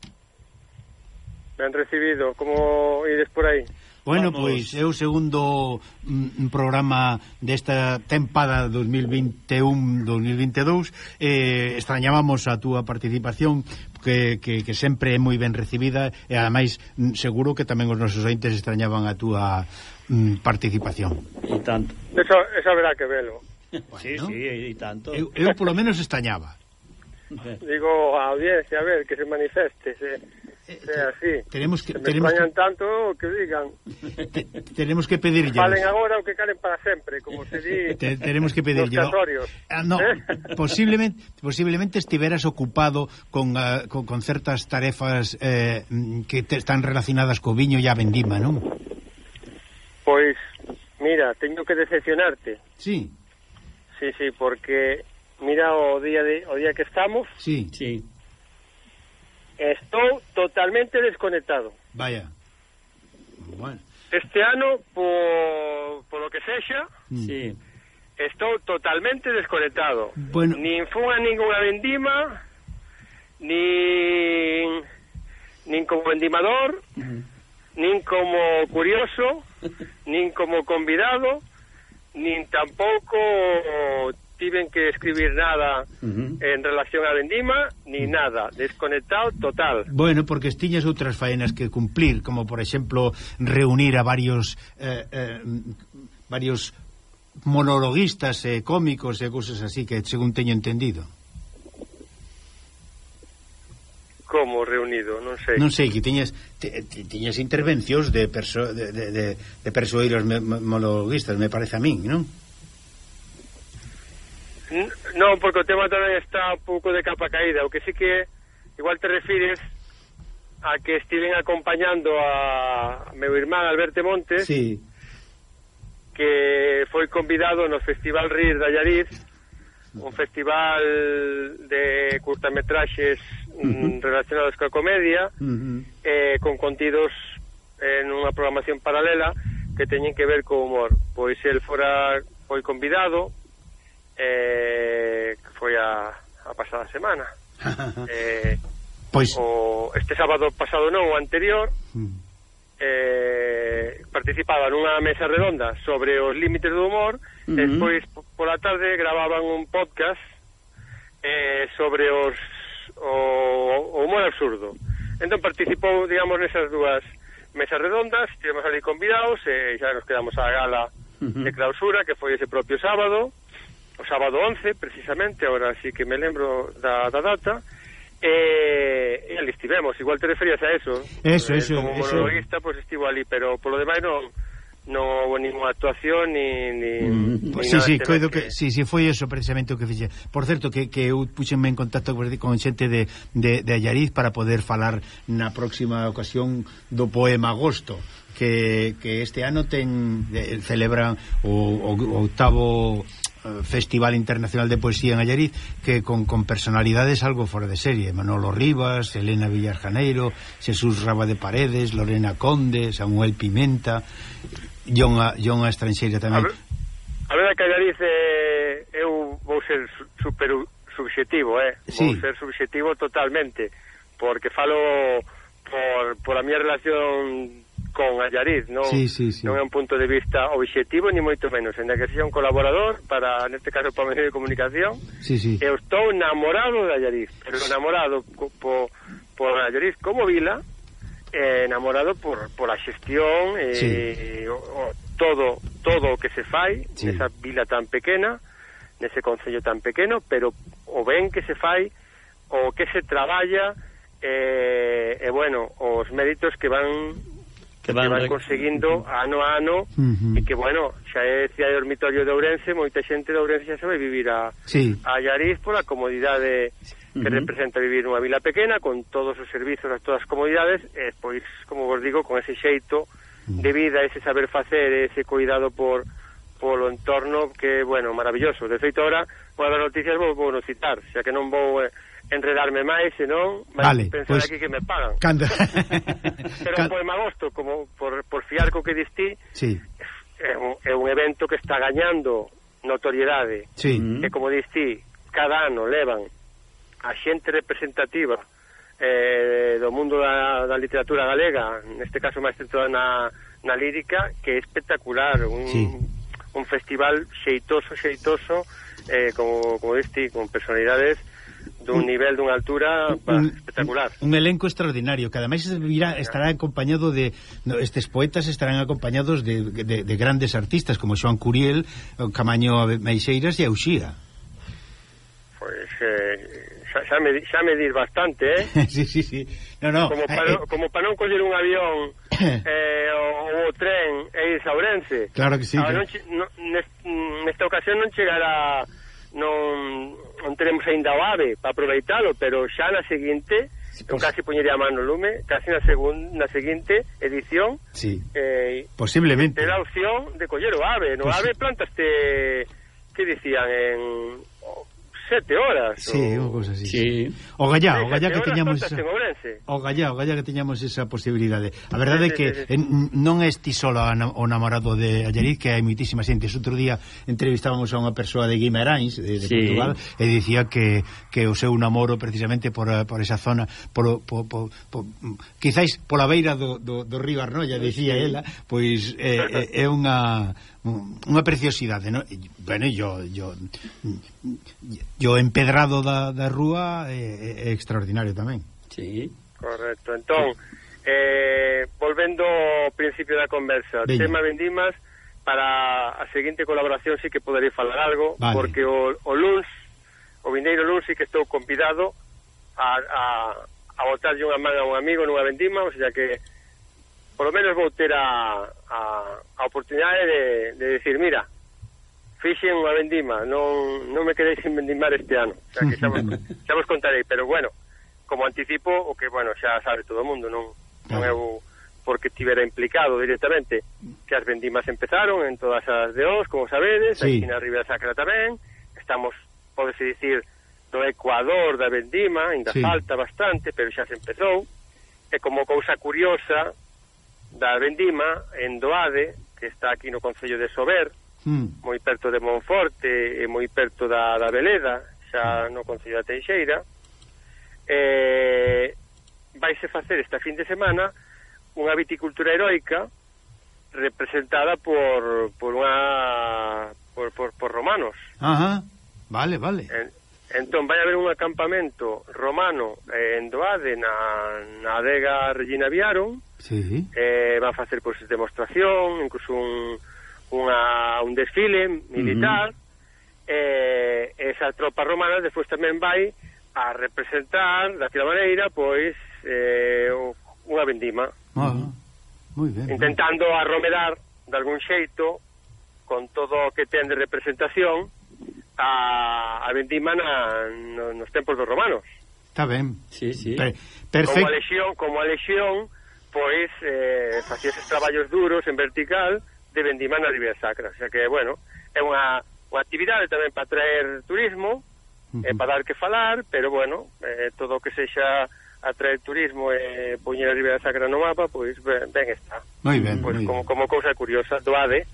Ben recibido, como ides por aí? Bueno, Vamos. pois é o segundo mm, mm programa desta tempada 2021-2022 eh, Extrañábamos a túa participación que, que, que sempre é moi ben recibida E ademais mm, seguro que tamén os nosos ointes extrañaban a túa mm, participación E tanto Eso, esa verá que velo bueno, Sí, sí, e tanto Eu, eu polo menos extrañaba Digo, a audiencia, a ver, que se manifeste, se, eh, sea eh, así. Tenemos que, se me tenemos que... tanto que digan. Te, tenemos que pedirlle. Falen agora o que calen para sempre, como se di. Te, tenemos que pedirlle. No, ah, no ¿Eh? posiblemente posiblemente estiveras ocupado con, uh, con, con certas tarefas eh, que te están relacionadas co viño e a vendima, non? Pois, mira, teño que decepcionarte. Sí. Sí, sí, porque mira o día de, o día que estamos. Sí, sí. Estou totalmente desconectado. Vaya. Bueno. Este ano, por, por lo que sexa, mm. sí. estou totalmente desconectado. Bueno. Nin fun a ninguna vendima, nin, nin como vendimador, mm. uh nin como curioso, *laughs* nin como convidado, nin tampouco tiven que escribir nada uh -huh. en relación á vendima, ni nada, desconectado total. Bueno, porque tiñas outras faenas que cumplir, como por exemplo reunir a varios eh, eh, varios monologuistas e eh, cómicos e cousas así que según teño entendido. como reunido, non sei. Non sei que tiñas te, te, tiñas intervencións de perso, de de de, de persoeiros monologuistas, me parece a min, non? Non, porque o tema tamén está un pouco de capa caída, o que sí que igual te refires a que estiven acompañando a meu irmán Alberto Montes sí. que foi convidado no Festival Rir da Allariz, un festival de curtametraxes mm, uh -huh. relacionados coa comedia uh -huh. eh, con contidos en unha programación paralela que teñen que ver co humor pois el fora foi convidado eh, que foi a, a pasada semana. *laughs* eh, pois o, este sábado pasado non, o anterior, mm. eh, participaba nunha mesa redonda sobre os límites do humor, mm -hmm. despois pola tarde gravaban un podcast eh, sobre os o, o humor absurdo. Entón participou, digamos, nesas dúas mesas redondas, tivemos ali convidados, e eh, xa nos quedamos á gala uh -huh. de clausura, que foi ese propio sábado, o sábado 11, precisamente, ahora sí que me lembro da, da data, e, e ali estivemos, igual te referías a eso. Eso, eh, eso, Como monologuista, eso. pues, estivo ali, pero polo demais non non houve ninguna actuación ni, ni, mm, ni sí, nada sí, coido que, que sí, sí, foi eso precisamente o que fixe. Por certo que, que eu puxenme en contacto con xente de, de, de Allariz para poder falar na próxima ocasión do poema Agosto que, que este ano ten celebran o, o, o octavo Eh, Festival Internacional de Poesía en Allariz que con, con personalidades algo fora de serie Manolo Rivas, Elena Villarjaneiro Jesús Raba de Paredes Lorena Conde, Samuel Pimenta John a, John a Estranxeira tamén A verdade que Allariz eh, eu vou ser super subxetivo eh? Sí. vou ser subxetivo totalmente porque falo por, por a miña relación con Allariz, non, sí, sí, sí. non é un punto de vista obxectivo ni moito menos, en que sexa un colaborador para, neste caso, para medio de comunicación sí, sí. eu estou enamorado de Allariz pero enamorado por po, por Allariz como vila eh, enamorado por, por a xestión e eh, sí. o, o, todo todo o que se fai sí. nesa vila tan pequena nese concello tan pequeno pero o ben que se fai o que se traballa eh, e bueno, os méritos que van que van, van conseguindo ano a ano uh -huh. e que, bueno, xa é cidade dormitorio de Ourense, moita xente de Ourense xa se vai vivir a, sí. a Llarís pola comodidade que uh -huh. representa vivir nunha vila pequena con todos eh, os servizos, todas as comodidades e, pois, como vos digo, con ese xeito uh -huh. de vida, ese saber facer ese cuidado por polo entorno que, bueno, maravilloso. De feito, ahora, unha das noticias vou, vou no citar, xa que non vou... Eh, enredarme máis, senón vai vale, pensar pues, aquí que me pagan. Cando... *laughs* Pero Cando... poema agosto, como por, por fiar co que distí, sí. é, un, é un evento que está gañando notoriedade, sí. que como distí, cada ano levan a xente representativa eh, do mundo da, da literatura galega, neste caso máis centrada na, na lírica, que é espectacular, un, sí. un festival xeitoso, xeitoso, eh, como, como diste, con personalidades dun nivel, dunha altura un, espectacular. Un elenco extraordinario, que ademais virá, estará acompañado de no, estes poetas estarán acompañados de, de, de grandes artistas como Xoan Curiel, Camaño Meixeiras e Auxía. Pois eh, xa, xa, me, xa me dir bastante, eh? *laughs* sí, sí, sí. No, no. Como para, eh, eh, como para non coller un avión *coughs* eh, ou o tren e ir a Ourense. Claro que sí. Ah, que... non, non, nesta ocasión non chegará non non teremos aínda o ave para aproveitalo, pero xa na seguinte sí, pues... eu casi poñería a mano lume, casi na, segun, na seguinte edición sí. eh, posiblemente. a opción de coller o ave, no pues... ave plantaste que dicían? En sete horas. Sí, o... cousa así. Sí. O gallá, sí, o gallá que teñamos esa... O gallá, o gallá que teñamos esa posibilidade. A verdade sí, é que sí, sí, sí. En, non é ti solo o namorado de Allariz, que hai moitísima xente. O outro día entrevistábamos a unha persoa de Guimarães, de, de sí. Portugal, e dicía que, que o seu namoro precisamente por, por esa zona, por, por, por, por, quizáis pola beira do, do, do río Arnoia, pois dicía sí. ela, pois é, é, é unha unha preciosidade, non? Bueno, yo, yo, yo empedrado da, da rúa é, é extraordinario tamén. Sí. Correcto. Entón, eh, volvendo ao principio da conversa, Bello. tema Vendimas, para a seguinte colaboración sí que poderei falar algo, vale. porque o, o Luns, o Vindeiro Luns, sí que estou convidado a, a, a botarlle unha man a un amigo nunha vendima, ou sea que por lo menos vou ter a, a, a oportunidade de, de decir, mira, fixen unha vendima, non, non me quedei sin vendimar este ano, o sea, que xa, vos, *laughs* xa vos contarei, pero bueno, como anticipo, o que, bueno, xa sabe todo o mundo, non, non eu porque estivera implicado directamente, que as vendimas empezaron en todas as de os, como sabedes, sí. aquí na Ribera Sacra tamén, estamos, podese dicir, do Ecuador da vendima, ainda sí. falta bastante, pero xa se empezou, e como cousa curiosa, da Vendima, en Doade, que está aquí no Concello de Sober, mm. moi perto de Monforte e moi perto da, da Veleda, xa hmm. no Concello da Teixeira, eh, vaise facer esta fin de semana unha viticultura heroica representada por, por unha por, por, por romanos. Ajá, vale, vale. En, Entón, vai haber un acampamento romano eh, en Doade, na, na adega Regina Viaro, sí. eh, va a facer pois, pues, demostración, incluso un, unha, un desfile militar, uh -huh. eh, esa tropa romana despois tamén vai a representar, daquela maneira, pois, eh, unha vendima. Ah, moi ben. Intentando arromedar, de algún xeito, con todo o que ten de representación, a, a Vendima na, no, nos tempos dos romanos. Está ben. Sí, sí. Per, perfecto. Como a lexión, como a lexión pois eh, facía esos traballos duros en vertical de Vendima na Ribeira Sacra. O sea que, bueno, é unha, unha actividade tamén para traer turismo, uh -huh. eh, para dar que falar, pero, bueno, eh, todo o que sexa atraer turismo e eh, poñer a Ribeira Sacra no mapa, pois ben, ben está. Moi ben, pois, como, como cousa curiosa, doade,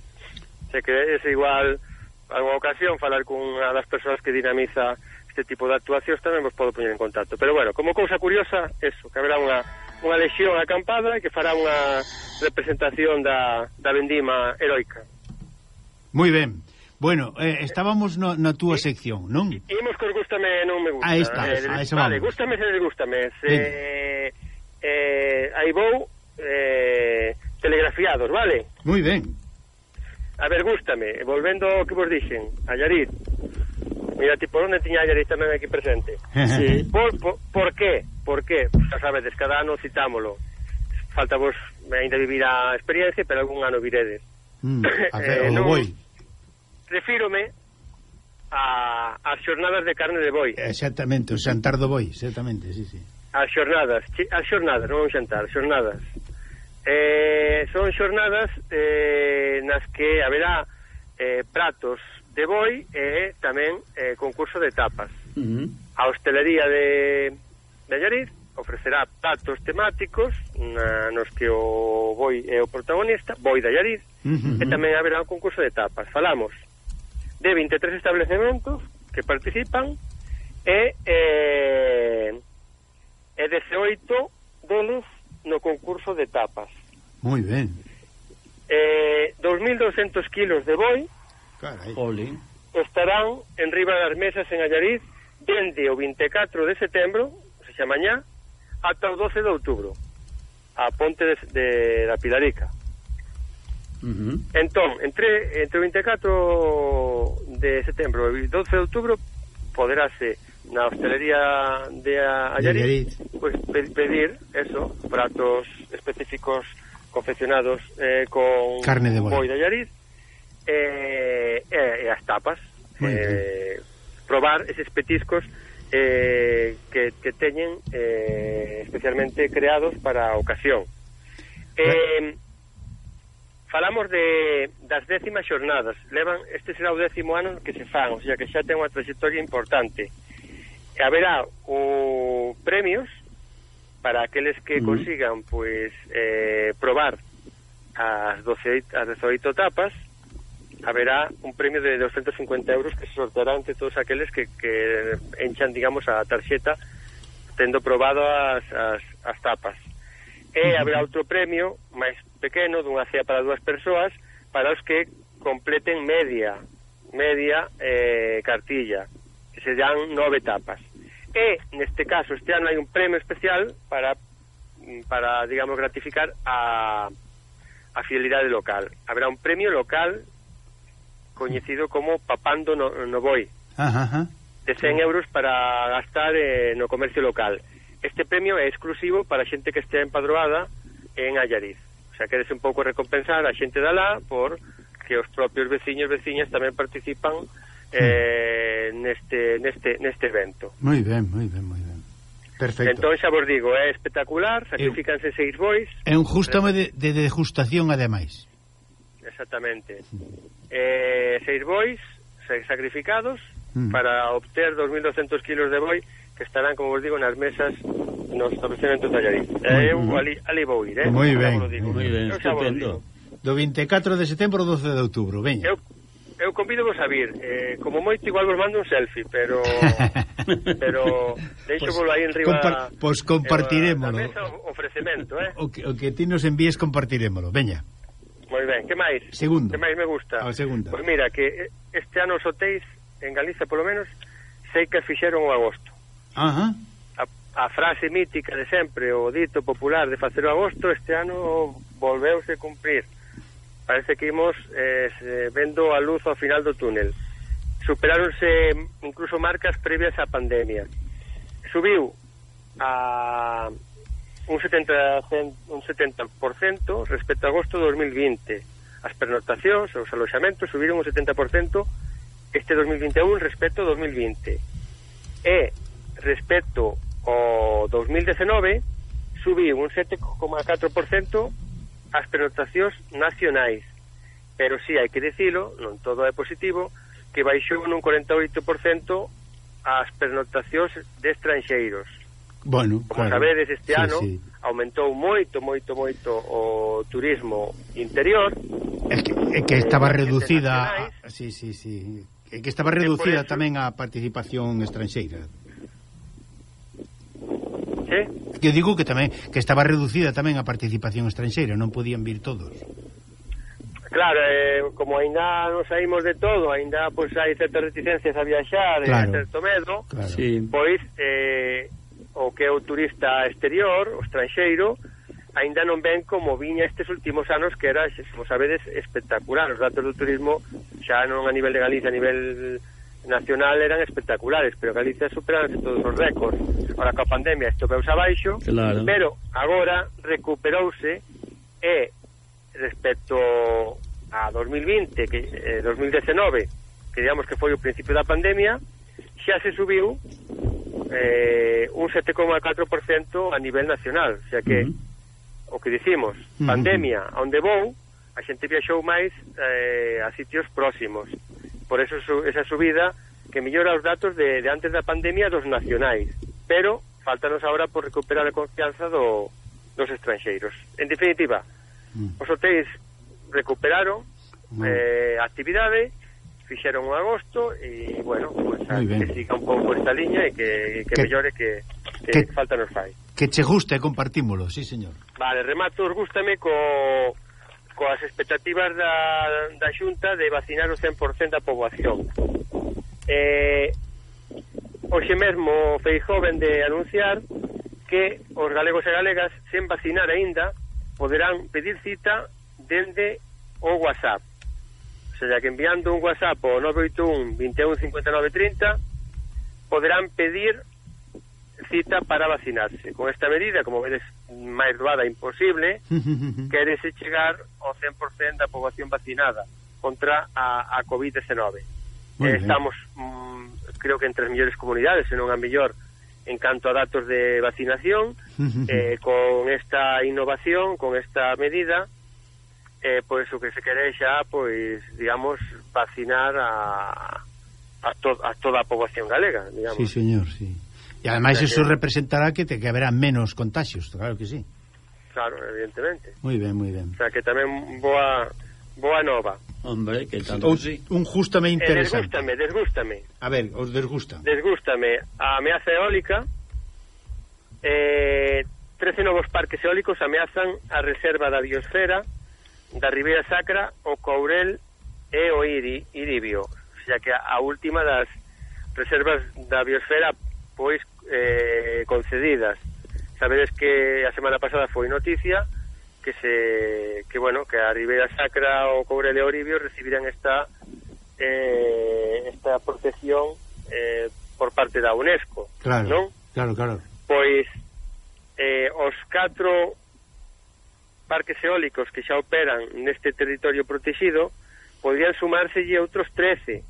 se que é igual algunha ocasión falar cunha das persoas que dinamiza este tipo de actuacións tamén vos podo poñer en contacto. Pero bueno, como cousa curiosa, eso, que haberá unha, unha lexión acampada que fará unha representación da, da vendima heroica. Moi ben. Bueno, eh, estábamos no, na túa sí. sección, non? Imos cos gústame non me gusta. Aí está, eh, a eso vale, vamos. gústame se desgústame. Eh, se, eh, aí vou eh, telegrafiados, vale? Moi ben. A ver, gústame, volvendo ao que vos dixen, a Yarit. Mira, tipo, onde tiña a Yarit tamén aquí presente. *laughs* sí. por, por, por qué? Por qué? Xa sabedes, cada ano citámolo. Falta vos ainda vivir a experiencia, pero algún ano viredes. Mm, *laughs* a ver, eh, non, boi. Refírome a, as xornadas de carne de boi. Exactamente, o xantar do boi, exactamente, sí, sí. As xornadas, as xornadas, non un xantar, xornadas. Eh, son xornadas eh, nas que haberá eh, pratos de boi e eh, tamén eh, concurso de tapas. Uh -huh. A hostelería de, de Allariz ofrecerá platos temáticos na, nos que o boi é o protagonista, boi de Allariz, uh -huh. e tamén haberá un concurso de tapas. Falamos de 23 establecementos que participan e, eh, e 18 deles no concurso de tapas. Moi ben. Eh, 2.200 kilos de boi Carai. Olín. estarán en riba das mesas en Allariz dende o 24 de setembro, se xa mañá, ata o 12 de outubro, a ponte de, de, da Pilarica. Uh -huh. Entón, entre, entre o 24 de setembro e o 12 de outubro poderase na hostelería de Allariz, pues pedir eso, pratos específicos confeccionados eh, con carne de boi de Ayarit e eh, eh, as tapas. Eh, probar eses petiscos eh, que, que teñen eh, especialmente creados para a ocasión. Eh, falamos de das décimas xornadas. Levan este será o décimo ano que se fan, o sea que xa ten unha trayectoria importante e haberá o premios para aqueles que uh -huh. consigan pois eh, probar as 12 as 18 tapas haberá un premio de 250 euros que se sorteará entre todos aqueles que, que enchan, digamos, a tarxeta tendo probado as, as, as tapas. E haberá outro premio máis pequeno, dunha cea para dúas persoas, para os que completen media, media eh, cartilla, que se dan nove tapas e neste caso este ano hai un premio especial para mm, para digamos gratificar a a fidelidade local. Haberá un premio local coñecido como Papando no, Novoi. Ajá, ajá. De 100 euros para gastar eh, no comercio local. Este premio é exclusivo para a xente que estea empadroada en Allariz. O sea, queres un pouco recompensar a xente da lá por que os propios veciños e veciñas tamén participan eh, neste, neste, neste evento. Moi ben, moi ben, moi ben. Perfecto. Entón xa vos digo, é espectacular, sacrificanse seis bois. É un justo de, de degustación ademais. Exactamente. Eh, seis bois seis sacrificados mm. para obter 2.200 kilos de boi que estarán, como vos digo, nas mesas nos estabelecementos de Allariz. Eh, eu ali, ali vou ir, eh? Moi ben, moi ben, estupendo. Do 24 de setembro ao 12 de outubro, veña. Eu eu convido-vos a vir. Eh, como moito igual vos mando un selfie, pero *laughs* pero deixo pois pues, aí enriba. Compar, pois pues compartirémolo. Eh, ofrecemento, eh? O que, o que ti nos envíes compartirémolo. Veña. Moi ben, que máis? Segundo. Que máis me gusta? A segunda. Pois pues mira, que este ano os hotéis en Galicia polo menos sei que fixeron o agosto. Ajá. A, a frase mítica de sempre, o dito popular de facer o agosto, este ano volveuse cumprir parece que imos eh, vendo a luz ao final do túnel. Superáronse incluso marcas previas á pandemia. Subiu a un 70%, un 70% respecto a agosto de 2020. As pernotacións, os aloxamentos subiron un 70% este 2021 respecto ao 2020. E respecto ao 2019 subiu un 7,4% as prenotacións nacionais. Pero sí, hai que dicilo, non todo é positivo, que baixou nun 48% as prenotacións de estranxeiros. Bueno, Como claro. sabedes, este sí, ano sí. aumentou moito, moito, moito o turismo interior. É que, é que estaba eh, reducida... A... Sí, sí, sí. É que estaba reducida eso... tamén a participación estranxeira. Sí que digo que tamén que estaba reducida tamén a participación estranxeira, non podían vir todos. Claro, eh, como aínda non saímos de todo, aínda pois hai certas reticencias a viaxar, claro, e certo medo, claro. Sí. pois eh, o que é o turista exterior, o estranxeiro, aínda non ven como viña estes últimos anos que era, como sabedes, espectacular. Os datos do turismo xa non a nivel de Galicia, a nivel nacional eran espectaculares, pero Galicia superanse todos os récords. Ahora, coa pandemia estopeuse abaixo, claro. pero agora recuperouse e respecto a 2020, que eh, 2019, que digamos que foi o principio da pandemia, xa se subiu eh, un 7,4% a nivel nacional, O sea que uh -huh. o que dicimos, pandemia, onde vou, a xente viaxou máis eh, a sitios próximos por eso esa subida que mellora os datos de, de antes da pandemia dos nacionais, pero faltanos agora por recuperar a confianza do, dos estranxeiros. En definitiva, mm. os hotéis recuperaron mm. eh, actividade, fixeron o agosto e, bueno, pues, a, que siga un pouco esta liña e que, que, que mellore que, que, que falta nos fai. Que che guste, compartímolo, sí, señor. Vale, remato, gústame co coas expectativas da, da xunta de vacinar o 100% da poboación. Eh, hoxe mesmo Feijó ven de anunciar que os galegos e galegas sen vacinar aínda poderán pedir cita dende o WhatsApp. O sea, que enviando un WhatsApp ao 981 21 59 30 poderán pedir cita para vacinarse. Con esta medida, como vedes, máis doada imposible, *laughs* querese chegar ao 100% da poboación vacinada contra a, a COVID-19. Eh, estamos, mm, creo que entre as mellores comunidades, senón a mellor, en canto a datos de vacinación, *laughs* eh, con esta innovación, con esta medida, eh, pois o que se quere xa, pois, digamos, vacinar a, a, to a toda a poboación galega, digamos. Sí, señor, sí. E ademais iso que... representará que te que haberá menos contagios, claro que sí. Claro, evidentemente. Moi ben, moi ben. O sea, que tamén boa boa nova. Hombre, que tanto... Un, un justame eh, interesante. Eh, desgústame, desgústame. A ver, os desgusta. Desgústame a ameaza eólica eh, 13 novos parques eólicos ameazan a reserva da biosfera da Ribeira Sacra, o Courel e o Iri, Iribio. O sea que a última das reservas da biosfera pois eh, concedidas. Sabedes que a semana pasada foi noticia que se que bueno, que a Ribeira Sacra o Cobre de Oribio recibirán esta eh, esta protección eh, por parte da UNESCO, claro, non? Claro, claro. Pois eh, os catro parques eólicos que xa operan neste territorio protegido podrían sumárselle outros 13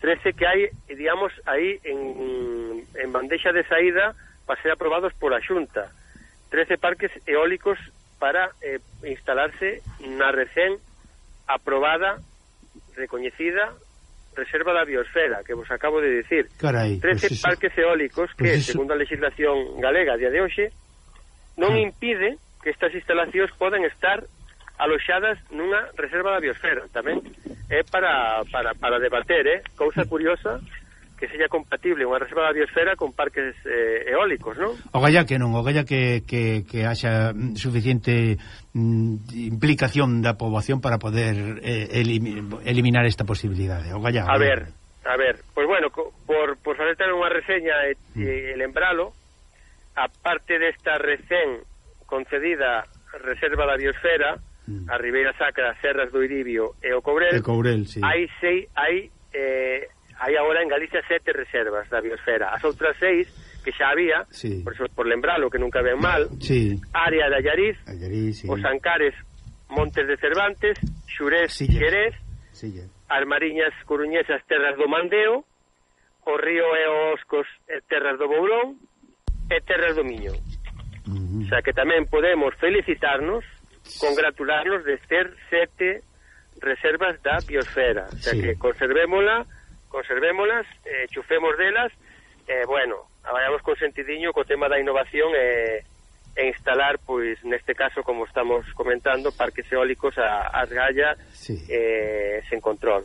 13 que hai, digamos, aí en, en bandexa de saída para ser aprobados pola Xunta. 13 parques eólicos para eh, instalarse na recén aprobada, recoñecida, Reserva da Biosfera, que vos acabo de dicir. Carai, 13 pues parques eólicos que, pues eso... segundo a legislación galega a día de hoxe, non ah. impide que estas instalacións poden estar aloxadas nunha reserva da biosfera tamén é para, para, para debater, eh? cousa mm. curiosa, que sella compatible unha reserva da biosfera con parques eh, eólicos, non? O galla que non, o galla que, que, que haxa mm, suficiente mm, implicación da poboación para poder eh, elim, eliminar esta posibilidade. O galla, a, ver, a ver, pois bueno, por, por saber tamén unha reseña e, mm. e lembralo, a parte desta recén concedida reserva da biosfera, mm. a Ribeira Sacra, Serras do Iribio e o Cobrel, e Cobrel sí. hai sei, hai eh, hai agora en Galicia sete reservas da biosfera. As outras seis que xa había, sí. por, eso, por lembralo, que nunca ven mal, sí. área de Allariz, Allariz sí. os Ancares, Montes de Cervantes, Xurés, Siller. Xerés, Siller. as Mariñas Coruñesas, Terras do Mandeo, o río e o Oscos, Terras do Bourón, e Terras do Miño. Uh -huh. O sea que tamén podemos felicitarnos congratularnos de ter sete reservas da biosfera. O sea, sí. que conservémola, conservémolas, eh, chufemos delas, eh, bueno, vayamos con sentidiño co tema da innovación e, eh, e instalar, pois, neste caso, como estamos comentando, parques eólicos a, a Galla sí. eh, sen control.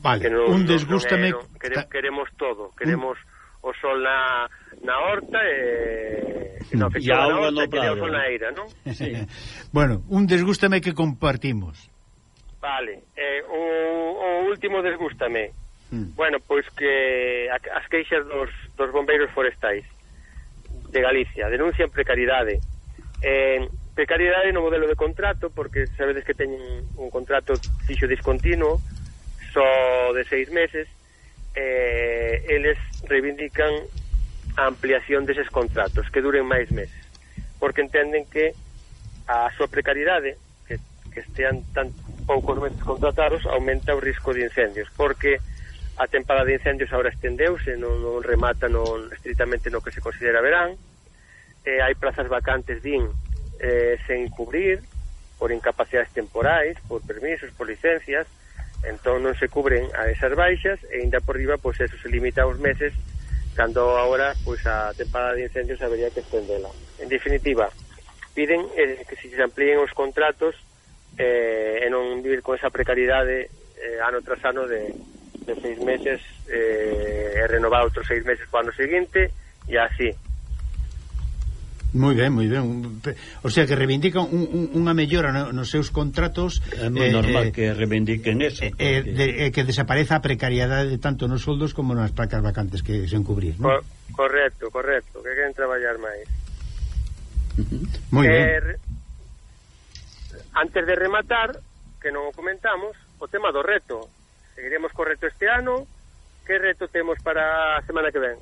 Vale, que non, un desgústame... Non, non, queremos, queremos todo, queremos un... o sol na na horta e, mm, e no fechou na horta no que na eira, non? *laughs* Sí. bueno, un desgústame que compartimos. Vale, eh, o, o último desgústame. Mm. Bueno, pois que a, as queixas dos, dos bombeiros forestais de Galicia denuncian precariedade. Eh, precariedade no modelo de contrato, porque sabedes que teñen un contrato fixo discontinuo, só de seis meses, eh, eles reivindican a ampliación deses contratos, que duren máis meses, porque entenden que a súa precariedade, que, que estean tan poucos meses contratados, aumenta o risco de incendios, porque a tempada de incendios agora estendeuse, non, non remata non, estritamente no que se considera verán, eh, hai plazas vacantes din eh, sen cubrir, por incapacidades temporais, por permisos, por licencias, entón non se cubren a esas baixas e ainda por riba, pois eso se limita aos meses cando agora pois a temporada de incendios habería que estendela. En definitiva, piden eh, que se amplíen os contratos eh, e non vivir con esa precariedade eh, ano tras ano de, de seis meses eh, e renovar outros seis meses para o ano seguinte e así. Moi ben, moi ben. O sea que reivindican un, un, unha mellora no, nos seus contratos. É moi eh, normal eh, que reivindiquen eso. Eh, eh, de, eh, que desapareza a precariedade tanto nos soldos como nas placas vacantes que se encubrir, ¿no? Co correcto, correcto, que queren traballar máis. Uh -huh. Moi eh, ben. Antes de rematar, que non o comentamos, o tema do reto. Seguiremos co reto este ano. Que reto temos para a semana que ven?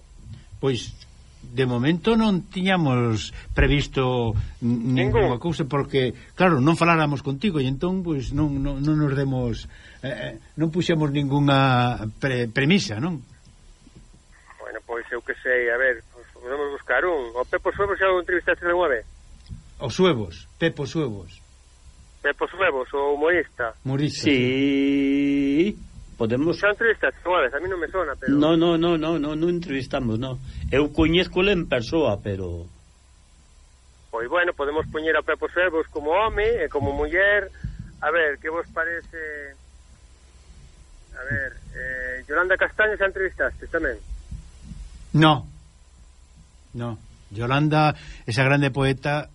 Pois de momento non tiñamos previsto ninguna cousa porque claro, non faláramos contigo e entón pois non, non, non nos demos eh, eh non puxemos ningunha pre, premisa, non? Bueno, pois eu que sei, a ver, pois, podemos buscar un. O Pepo Suevos xa o entrevistaste algunha vez? O Suevos, Pepo Suevos. Pepo Suevos, o humorista. Humorista. Sí. sí podemos... Xa entrevistaste unha vez, a mí non me sona, pero... No, no, no, no, no, non entrevistamos, no. Eu coñezcole en persoa, pero... Pois bueno, podemos poñer a Pepo Servos como home e como muller. A ver, que vos parece... A ver, eh, Yolanda Castaño xa entrevistaste tamén? No. No. Yolanda, esa grande poeta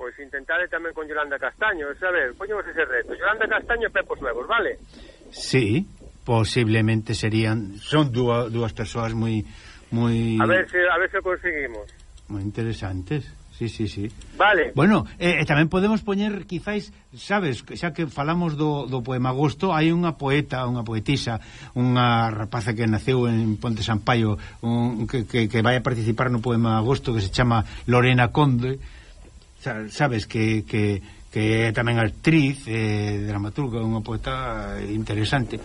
pois intentade tamén con Yolanda Castaño, a ver, poñemos ese reto. Yolanda Castaño e Pepos Nuevos, vale? Sí, posiblemente serían son dúas, dúas persoas moi moi A ver se a ver se conseguimos. Moi interesantes. Sí, sí, sí. Vale. Bueno, eh, tamén podemos poñer quizáis, sabes, xa que falamos do, do poema Agosto, hai unha poeta, unha poetisa, unha rapaza que naceu en Ponte Sampaio, un, que, que, que vai a participar no poema Agosto que se chama Lorena Conde sabes que, que, que é tamén actriz, eh, dramaturga, unha poeta interesante.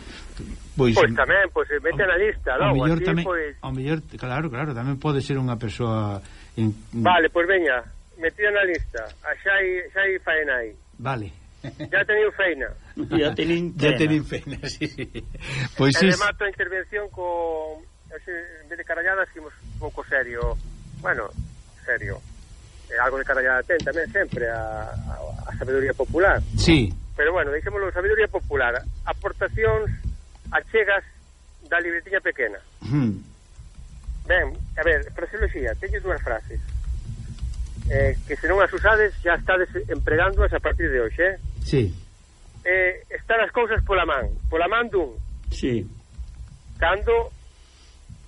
Pois, pois tamén, pois se mete na lista, logo, mellor, así, tamén, pois... Ao mellor, claro, claro, tamén pode ser unha persoa... In... Vale, pois veña, metida na lista, a xa hai, xa faena aí. Vale. Ya teniu feina. *laughs* ya tenin. Ya tenín feina, *laughs* sí, sí. Pois pues Además, a intervención con... En vez de caralladas, que un pouco serio. Bueno, serio eh, algo de carallada ten tamén sempre a, a, a sabedoría popular. Sí. Pero bueno, deixémoslo, sabedoría popular, aportacións, achegas da libretiña pequena. Mm. Ben, a ver, fraseología, teño dúas frases. Eh, que se non as usades, xa estades empregándoas a partir de hoxe, eh? Sí. Eh, están as cousas pola man, pola man dun. Sí. Cando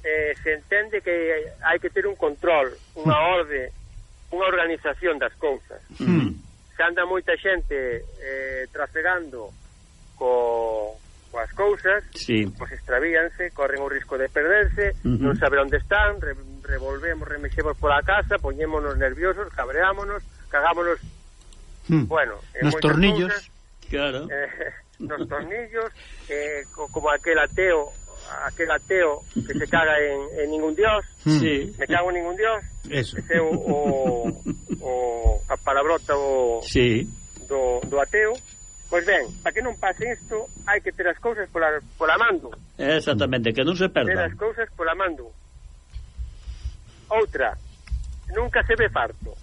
eh, se entende que hai que ter un control, unha hmm. orde, unha organización das cousas. Mm. Se anda moita xente eh, trafegando co, coas cousas, sí. pois extravíanse, corren o risco de perderse, uh non saber onde están, re, revolvemos, remexemos pola casa, poñémonos nerviosos, cabreámonos, cagámonos... Hmm. Bueno, nos tornillos, cousas, claro. Eh, *laughs* nos tornillos, eh, co, como aquel ateo aquel ateo que se caga en, en ningún dios, hmm. sí. me cago en ningún dios, Eso. ese é o, o, o a palabrota o, sí. do, do ateo, Pois ben, para que non pase isto, hai que ter as cousas pola, pola mando. Exactamente, que non se perda Ter as cousas pola mando. Outra, nunca se ve farto.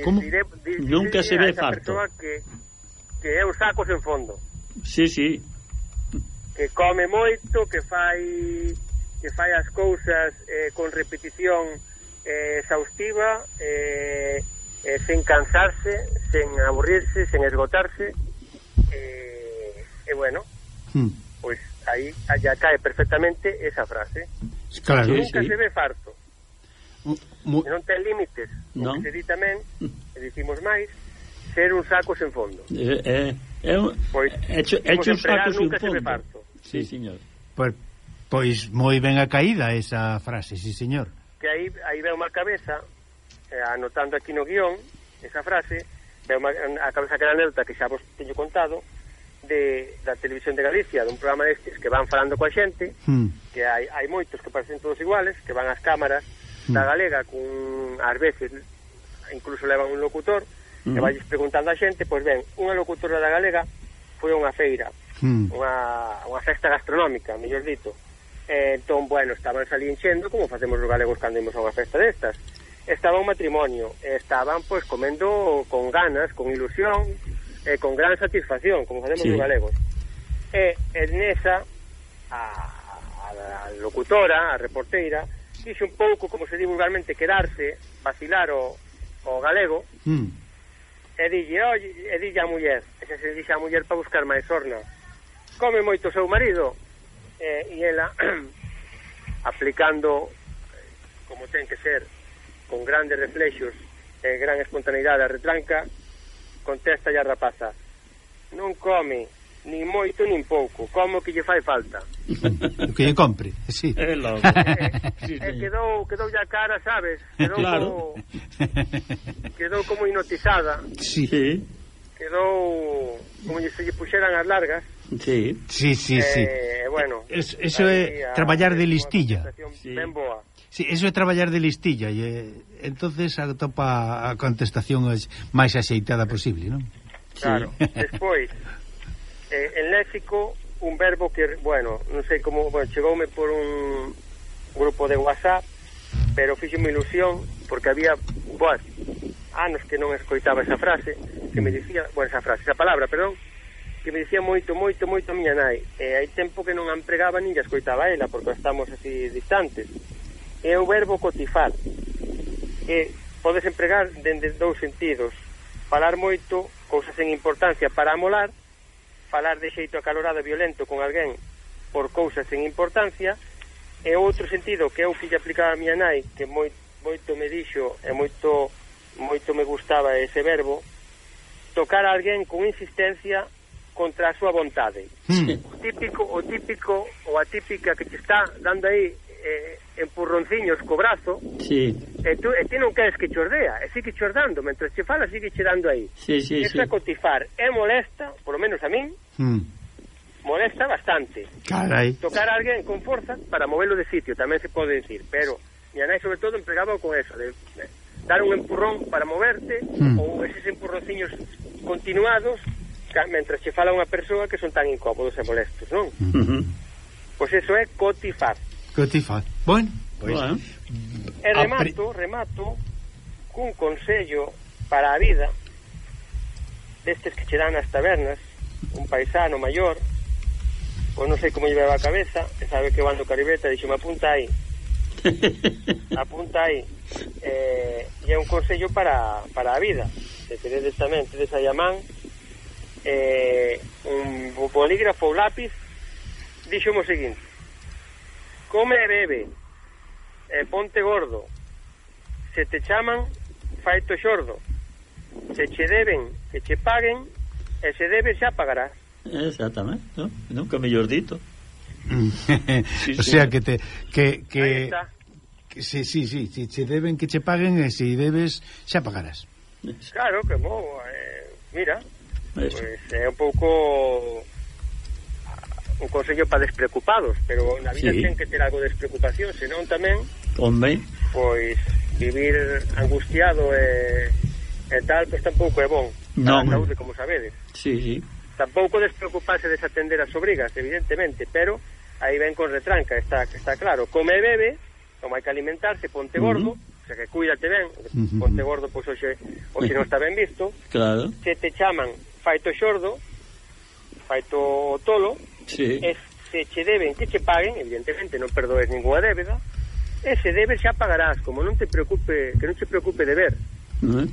Como? Diré, diré, nunca se ve farto. que, que é os sacos en fondo. Sí, sí que come moito, que fai que fai as cousas eh, con repetición eh, exhaustiva eh, eh, sen cansarse sen aburrirse, sen esgotarse eh, e bueno hmm. pois aí allá cae perfectamente esa frase claro, que nunca sí. se ve farto Mu... non ten límites non. se di tamén, e dicimos máis ser un saco sen fondo eh, eh. É un, pois, echo, echo uns tacos e un fondo. Sí, señor. Pois, pois moi ben a caída esa frase, sí, señor. Que aí, aí veu má cabeza, eh, anotando aquí no guión, esa frase, veu má, a cabeza que era alerta que xa vos teño contado, de, da televisión de Galicia, dun programa destes que van falando coa xente, hmm. que hai, hai moitos que parecen todos iguales, que van ás cámaras da hmm. Galega, cun, ás veces, incluso levan un locutor, que E vais preguntando a xente, pois ben, unha locutora da galega foi unha feira, mm. unha, unha festa gastronómica, mellor dito. Eh, entón, bueno, estaban ali enchendo, como facemos os galegos cando imos a unha festa destas. Estaba un matrimonio, estaban, pois, comendo con ganas, con ilusión, e con gran satisfacción, como facemos sí. os galegos. E, e nesa, a, a a locutora, a reporteira, dixe un pouco como se di vulgarmente quedarse, vacilar o, o galego, mm e dille, oye, e dille a muller, e se se dixe a muller para buscar máis orna. Come moito o seu marido, e, e ela, *clears throat* aplicando, como ten que ser, con grandes reflexos e gran espontaneidade a retranca, contesta a rapaza, non come, Ni moito, nin pouco. Como que lle fai falta. o *laughs* que lle compre, sí. É logo. *laughs* Eh, sí, eh, quedou, quedou ya cara, sabes? Quedou claro. como, quedou como hipnotizada. Sí. sí. Quedou como se lle puxeran as largas. Sí. Sí, sí, eh, sí. bueno. Eh, es, eso é traballar de listilla. Sí. Ben boa. Sí, eso é traballar de listilla e eh, entonces atopa a contestación máis axeitada posible, non? Claro. Sí. *laughs* Despois eh, en léxico un verbo que, bueno, non sei como, bueno, chegoume por un grupo de WhatsApp, pero fixeme ilusión porque había, bueno, anos que non escoitaba esa frase, que me dicía, bueno, esa frase, esa palabra, perdón, que me dicía moito, moito, moito a miña nai. E hai tempo que non a empregaba nin a escoitaba ela, porque estamos así distantes. É o verbo cotifar. que podes empregar dende dous sentidos. Falar moito, cousas sen importancia para amolar, falar de xeito acalorado e violento con alguén por cousas sen importancia e outro sentido que eu que lle aplicaba a miña nai que moi, moito me dixo e moito moito me gustaba ese verbo tocar a alguén con insistencia contra a súa vontade mm. o típico o típico ou a típica que te está dando aí eh, empurronciños co brazo sí. e, tú, e ti non queres que chordea e sigue chordando, mentre che fala sigue che dando aí sí, sí, esa sí. cotifar é molesta, por lo menos a min mm. molesta bastante Carai. tocar a alguén con forza para moverlo de sitio, tamén se pode decir pero mi nai sobre todo empregaba con eso de, de dar un empurrón para moverte mm. ou eses empurronciños continuados mentre che fala unha persoa que son tan incómodos e molestos, non? Uh -huh. Pois eso é cotifar Que ti? Bueno, pois... Pues, bueno. Eh, e remato, remato cun consello para a vida destes que che dan as tabernas un paisano maior pois non sei como lleva a cabeza e sabe que bando caribeta dixome apunta aí *laughs* apunta aí eh, e é un consello para, para a vida se queredes tamén, tedes aí a man eh, un bolígrafo ou lápiz dixo o seguinte come e bebe, e ponte gordo. Se te chaman, faito xordo. Se che deben, que che paguen, e se debe xa pagarás. Exactamente, ¿no? nunca mellor dito. *laughs* sí, o sea, sí. que te... Que, que... Está. Que, sí, sí, sí, si che deben que che paguen e se debes xa pagarás. Claro, que bo, eh, mira, Eso. pues, é un pouco o Consello para despreocupados, pero na vida sí. ten que ter algo de despreocupación, senón tamén Hombre. pois vivir angustiado e, e tal, pois tampouco é bon. No. A saúde, como sabedes. Sí, sí. Tampouco despreocuparse desatender as obrigas, evidentemente, pero aí ven con retranca, está, está claro. Come e bebe, como hai que alimentarse, ponte uh -huh. gordo, o sea que cuídate ben, ponte gordo, pois hoxe, hoxe non está ben visto. Claro. Se te chaman faito xordo, faito tolo, Sí. E se che deben que che paguen, evidentemente non perdoes ninguna débeda, e se debes xa pagarás, como non te preocupe, que non te preocupe de ver.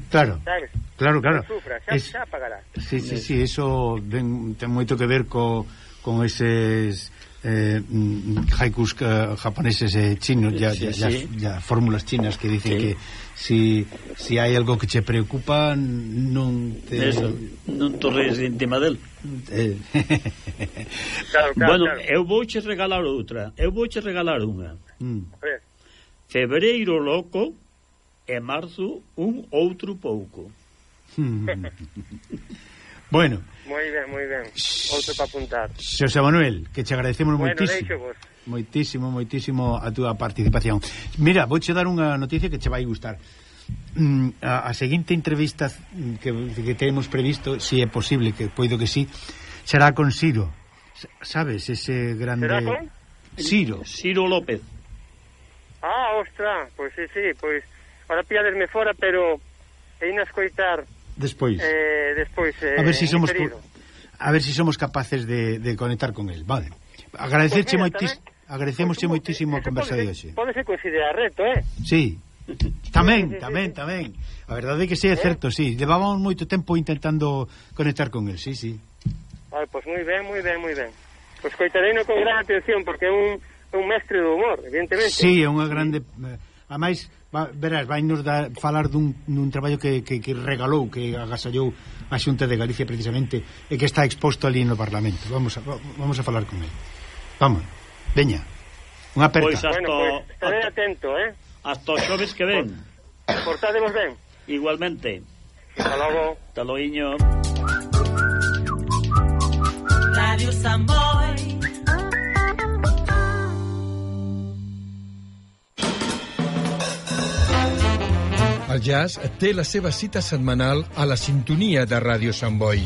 Claro. Sabes? Claro, claro. No sufra, xa, es... xa pagarás. Sí, sí, sí, eso ven, ten moito que ver co, con eses eh, mm, haikus eh, japoneses e eh, chinos, ya, sí, ya, sí. Ya fórmulas chinas que dicen sí. que si, si hai algo que che preocupa non te... Eso, non torres en tema del. Eh. claro, claro, bueno, claro. eu vouche regalar outra eu vouche regalar unha. Mm. febreiro loco e marzo un outro pouco. *laughs* Bueno. Moi ben, moi ben. Outro para apuntar. Xosé Manuel, que che agradecemos bueno, moitísimo. deixo vos. Moitísimo, moitísimo a túa participación. Mira, vouche dar unha noticia que che vai gustar. Mm, a, a seguinte entrevista que, que temos previsto, se si é posible, que poido que sí, será con Ciro. Sabes, ese grande... Será con? Ciro. Ciro López. Ah, ostra, pois pues, sí, sí, pois... Pues, ahora pilladesme fora, pero... E a escoitar... Despois. Eh, despois, eh, a ver si somos... Inferido. A ver si somos capaces de, de conectar con el, vale agradecerche pues moitísimo Agradecemos moitísimo a conversa de hoxe. Pode ser considerar reto, eh? Sí. *laughs* Tamén, tamén, tamén. A verdade é que sí, é eh? certo, sí. Levábamos moito tempo intentando conectar con el, sí, sí. Vale, pois pues moi ben, moi ben, moi ben. Pois coitarei no con gran atención, porque é un, un mestre do humor, evidentemente. Sí, é unha grande... Eh, a máis, va, verás, vai nos dar, falar dun, dun traballo que, que, que regalou, que agasallou a Xunta de Galicia precisamente, e que está exposto ali no Parlamento. Vamos a, vamos a falar con él. Vamos. Veña. Unha aperta. Pois hasta, bueno, pois, pues, estaré atento, eh? Hasta os xoves que ven. Portádevos ben. Igualmente. Hasta logo. Hasta loiño. Radio Samboy. El jazz té la seva cita setmanal a la sintonia de Ràdio Sant Boi.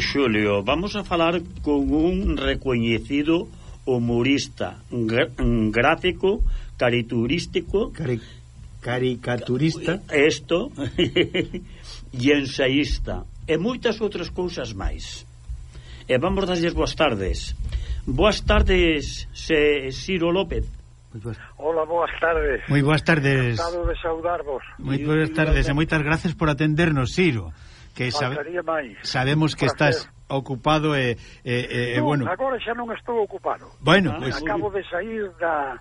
Xulio, vamos a falar con un recoñecido humorista, gráfico, caricaturístico... Cari caricaturista. Isto, e *laughs* ensaísta, e moitas outras cousas máis. E vamos darlles boas tardes. Boas tardes, se, Ciro López. Pois Hola, boas tardes. Moi boas tardes. Encantado de saudarvos. Moi boas tardes e moitas gracias por atendernos, Ciro que sabe, sabemos que estás ocupado e, e, e, non, bueno. agora xa non estou ocupado. Bueno, ah, pues... acabo de sair da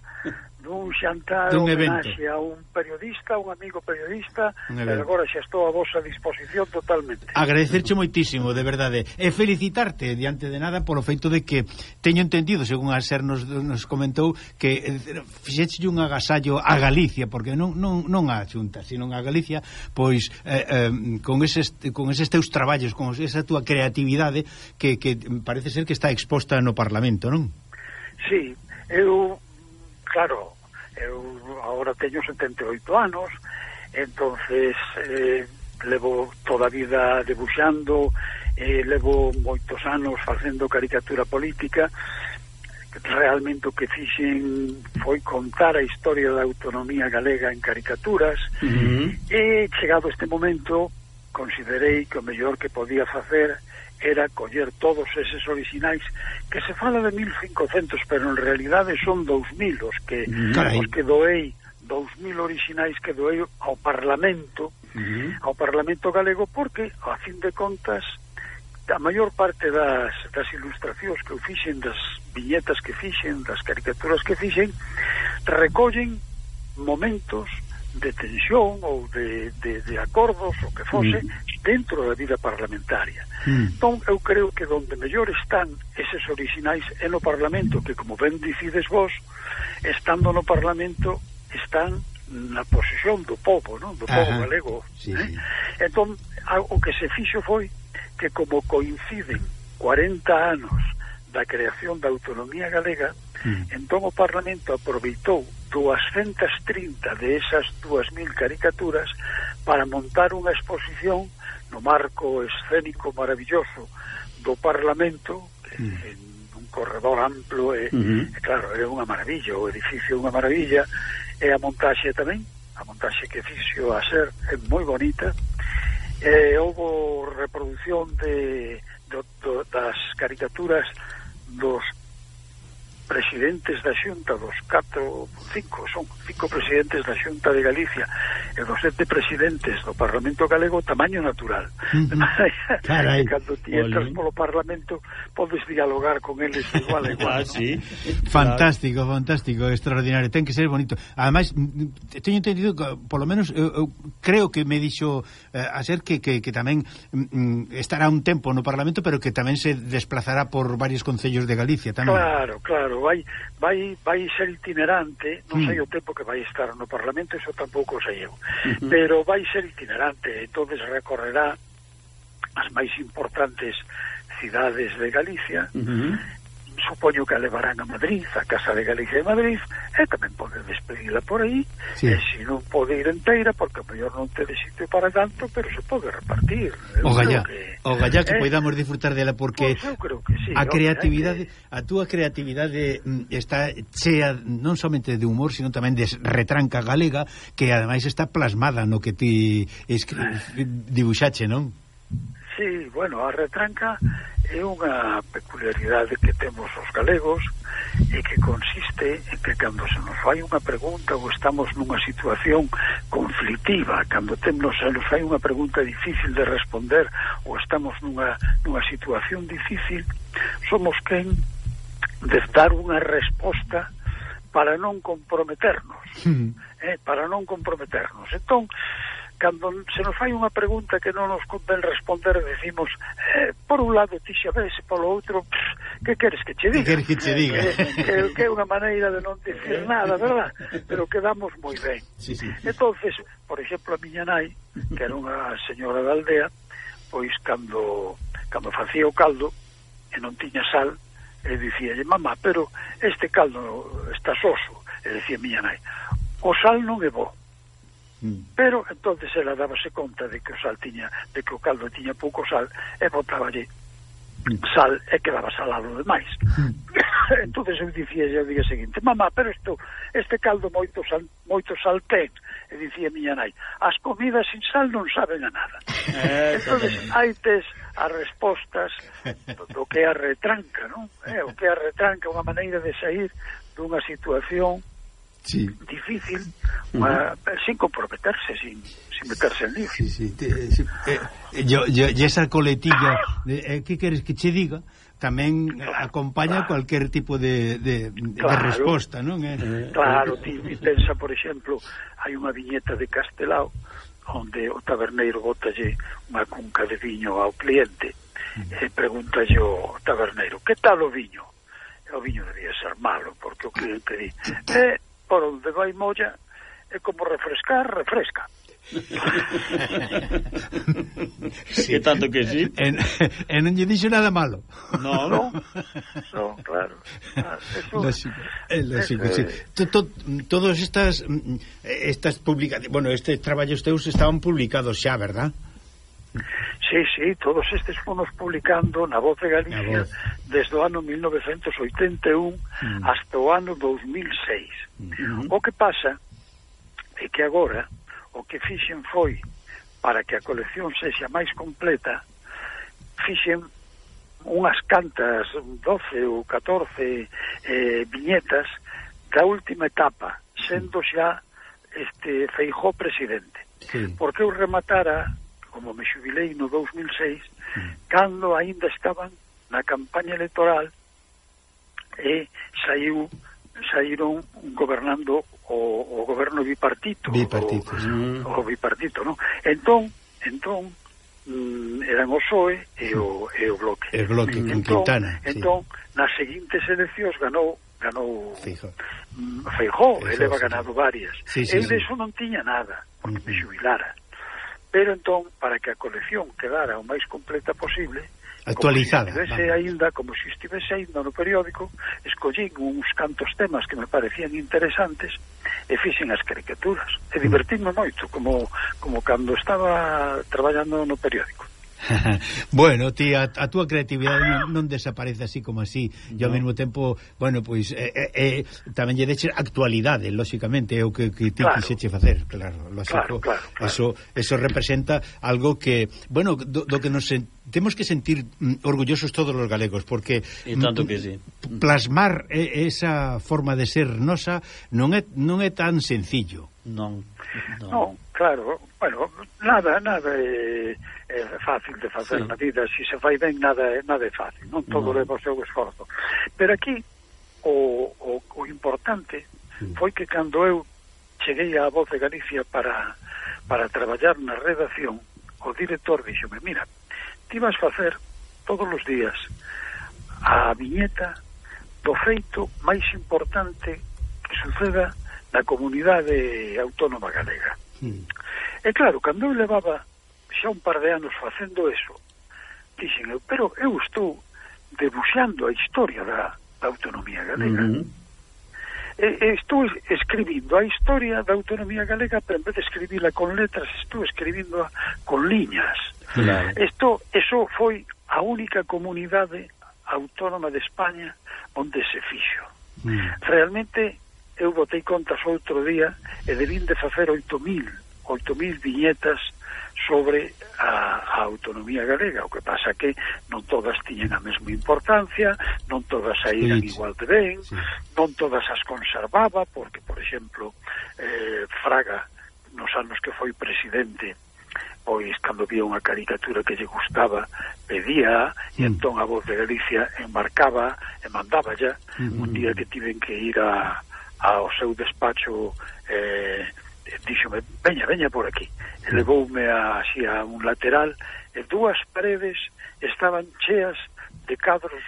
dun xantar dun homenaxe a un periodista, un amigo periodista, un e agora xa estou a vosa disposición totalmente. Agradecerche moitísimo, de verdade, e felicitarte diante de nada polo feito de que teño entendido, según a Ser nos, nos comentou, que eh, fixeche un agasallo a Galicia, porque non, non, non a Xunta, sino a Galicia, pois eh, eh, con, eses, con eses teus traballos, con esa túa creatividade que, que parece ser que está exposta no Parlamento, non? Sí, eu claro, eu agora teño 78 anos, entonces eh, levo toda a vida debuxando, eh, levo moitos anos facendo caricatura política, realmente o que fixen foi contar a historia da autonomía galega en caricaturas, uh -huh. e chegado este momento considerei que o mellor que podía facer era coller todos eses orixinais que se fala de 1500, pero en realidade son 2000 os que mm-hmm. Carai. os que doei 2000 orixinais que doei ao Parlamento, uh -huh. ao Parlamento galego porque a fin de contas a maior parte das, das ilustracións que eu fixen, das viñetas que fixen, das caricaturas que fixen, recollen momentos de tensión ou de, de, de acordos, o que fose, mm. dentro da vida parlamentaria. Mm. Entón, eu creo que donde mellor están eses orixinais é no Parlamento, que, como ben dicides vos, estando no Parlamento, están na posesión do povo, non? do Ajá. povo galego. Sí, eh? sí. Entón, o que se fixo foi que como coinciden 40 anos da creación da autonomía galega, mm. entón o Parlamento aproveitou 230 de esas 2.000 caricaturas para montar unha exposición no marco escénico maravilloso do Parlamento mm. en un corredor amplo e, uh e claro, é unha maravilla o edificio é unha maravilla e a montaxe tamén a montaxe que fixo a ser é moi bonita e houve reproducción de, de, de das caricaturas dos presidentes da Xunta dos 4, 5, son cinco presidentes da Xunta de Galicia e dos sete presidentes do Parlamento Galego tamaño natural. Uh *laughs* -huh. Carai, cando ti entras Olé. polo Parlamento podes dialogar con eles igual a igual. ah, sí. Fantástico, fantástico, extraordinario, ten que ser bonito. Ademais, teño entendido que, polo menos, eu, eu creo que me dixo eh, a ser que, que, que tamén mm, mm estará un tempo no Parlamento, pero que tamén se desplazará por varios concellos de Galicia tamén. Claro, claro, vai vai vai ser itinerante, non mm. sei o tempo que vai estar no Parlamento, eso tampouco sei eu. Uh. Pero vai ser itinerante, entonces recorrerá as máis importantes cidades de Galicia supoño que a levarán a Madrid, a Casa de Galicia de Madrid, e tamén poden despedirla por aí, sí. e se non pode ir inteira, porque a mellor non te sitio para tanto, pero se pode repartir. Eu o gallá que, o gallá que eh, poidamos disfrutar dela, porque pois pues, creo que sí, a creatividade, a túa creatividade mm, está chea non somente de humor, sino tamén de retranca galega, que ademais está plasmada no que ti escri... Ah. dibuxache, non? Sí, bueno, a retranca é unha peculiaridade que temos os galegos e que consiste en que cando se nos fai unha pregunta ou estamos nunha situación conflictiva, cando temos, se nos fai unha pregunta difícil de responder ou estamos nunha, nunha situación difícil, somos quen de dar unha resposta para non comprometernos, eh, para non comprometernos. Entón, cando se nos fai unha pregunta que non nos convén responder, decimos, eh, por un lado ti xa ves, polo outro, pff, que queres que che diga? Que queres que che diga? Eh, que é unha maneira de non dicir nada, verdad? Pero quedamos moi ben. Sí, sí. entonces por exemplo, a miña nai, que era unha señora da aldea, pois cando, cando facía o caldo, e non tiña sal, e dicía, mamá, pero este caldo está soso, e dicía miña nai, o sal non é bo, Mm. Pero entonces ela dábase conta de que o sal tiña, de que o caldo tiña pouco sal e botáballe mm. sal e quedaba salado demais. Mm. *laughs* entonces eu dicía o día seguinte, mamá, pero isto, este caldo moito sal, moito sal ten. E dicía miña nai, as comidas sin sal non saben a nada. Eh, entonces hai tes as respostas do que a retranca, non? Eh, o que a retranca é unha maneira de sair dunha situación sí. difícil uh -huh. sin comprometerse sin, sin meterse en lío sí, sí, te, sí. Eh, eh, yo, yo, esa coletilla de, eh, que queres que che diga tamén claro, acompaña claro. cualquier tipo de, de, claro, de resposta non? Eh, eh claro, ti pensa por exemplo hai unha viñeta de Castelao onde o taberneiro botalle unha cunca de viño ao cliente e preguntalle o taberneiro que tal o viño? o viño debía ser malo porque o cliente di eh, por onde vai molla é como refrescar, refresca. *laughs* sí. Que tanto que sí. E, e non lle dixo nada malo. No, no. no claro. *laughs* Ah, eso, lógico, é lógico, sí. To, to, todos estas mm, estas publicacións, bueno, estes traballos teus estaban publicados xa, verdad? Sí, sí, todos estes fomos publicando na Voz de Galicia voz. desde o ano 1981 mm. hasta o ano 2006. Mm -hmm. O que pasa é que agora o que fixen foi para que a colección sexa máis completa fixen unhas cantas 12 ou 14 eh, viñetas da última etapa sendo xa este Feijó presidente sí. porque eu rematara como me xubilei no 2006, mm. cando aínda estaban na campaña electoral e saiu saíron gobernando o, o goberno bipartito, bipartito o, mm. o bipartito, no? Entón, entón mm, eran o PSOE e o, e o Bloque. El Bloque, entón, con Quintana. Entón, sí. nas seguintes eleccións ganou ganou Feijó, Feijó, Feijó ele va ganado varias. Sí, sí, e de sí. eso non tiña nada, porque uh -huh. me mm-hmm. xubilara pero entón, para que a colección quedara o máis completa posible, actualizada. Como se aínda, como se estivese ainda no periódico, escollín uns cantos temas que me parecían interesantes e fixen as caricaturas. E mm. divertíme moito, como, como cando estaba traballando no periódico. *laughs* bueno, ti, a, a túa creatividade non, non desaparece así como así no. e ao mesmo tempo, bueno, pois eh, eh, tamén lle deches actualidade lóxicamente, é o que, que ti claro. quixeche facer claro, lóxico, claro, claro, claro. Eso, eso representa algo que bueno, do, do que nos temos que sentir mm, orgullosos todos os galegos porque e mm, tanto que sí. plasmar esa forma de ser nosa non é non é tan sencillo. Non. Non, no, claro, bueno, nada, nada é eh, é fácil de facer sí. medidas, se se fai ben nada, nada é fácil, non todo no. leva o seu esforzo. Pero aquí o, o, o importante sí. foi que cando eu cheguei á Voz de Galicia para, para traballar na redacción, o director dixome, mira, ti vas facer todos os días a viñeta do feito máis importante que suceda na comunidade autónoma galega. Sí. E claro, cando eu levaba xa un par de anos facendo eso, dixen eu, pero eu estou debuxando a historia da, da autonomía galega. Uh -huh. e, estou escribindo a historia da autonomía galega, pero en vez de escribirla con letras, estou escribindo con liñas. Claro. Esto, eso foi a única comunidade autónoma de España onde se fixo. Uh -huh. Realmente, eu botei contas outro día e debín de facer 8.000 8.000 viñetas sobre a, a autonomía galega, o que pasa que non todas tiñen a mesma importancia, non todas saíran igual de ben, sí. non todas as conservaba, porque, por exemplo, eh, Fraga, nos anos que foi presidente, pois cando vía unha caricatura que lle gustaba pedía e mm. entón a voz de Galicia embarcaba e mandaba ya un mm-hmm. día que tiven que ir a, ao seu despacho eh, díxome, veña, veña por aquí e levoume a, así a un lateral e dúas paredes estaban cheas de cadros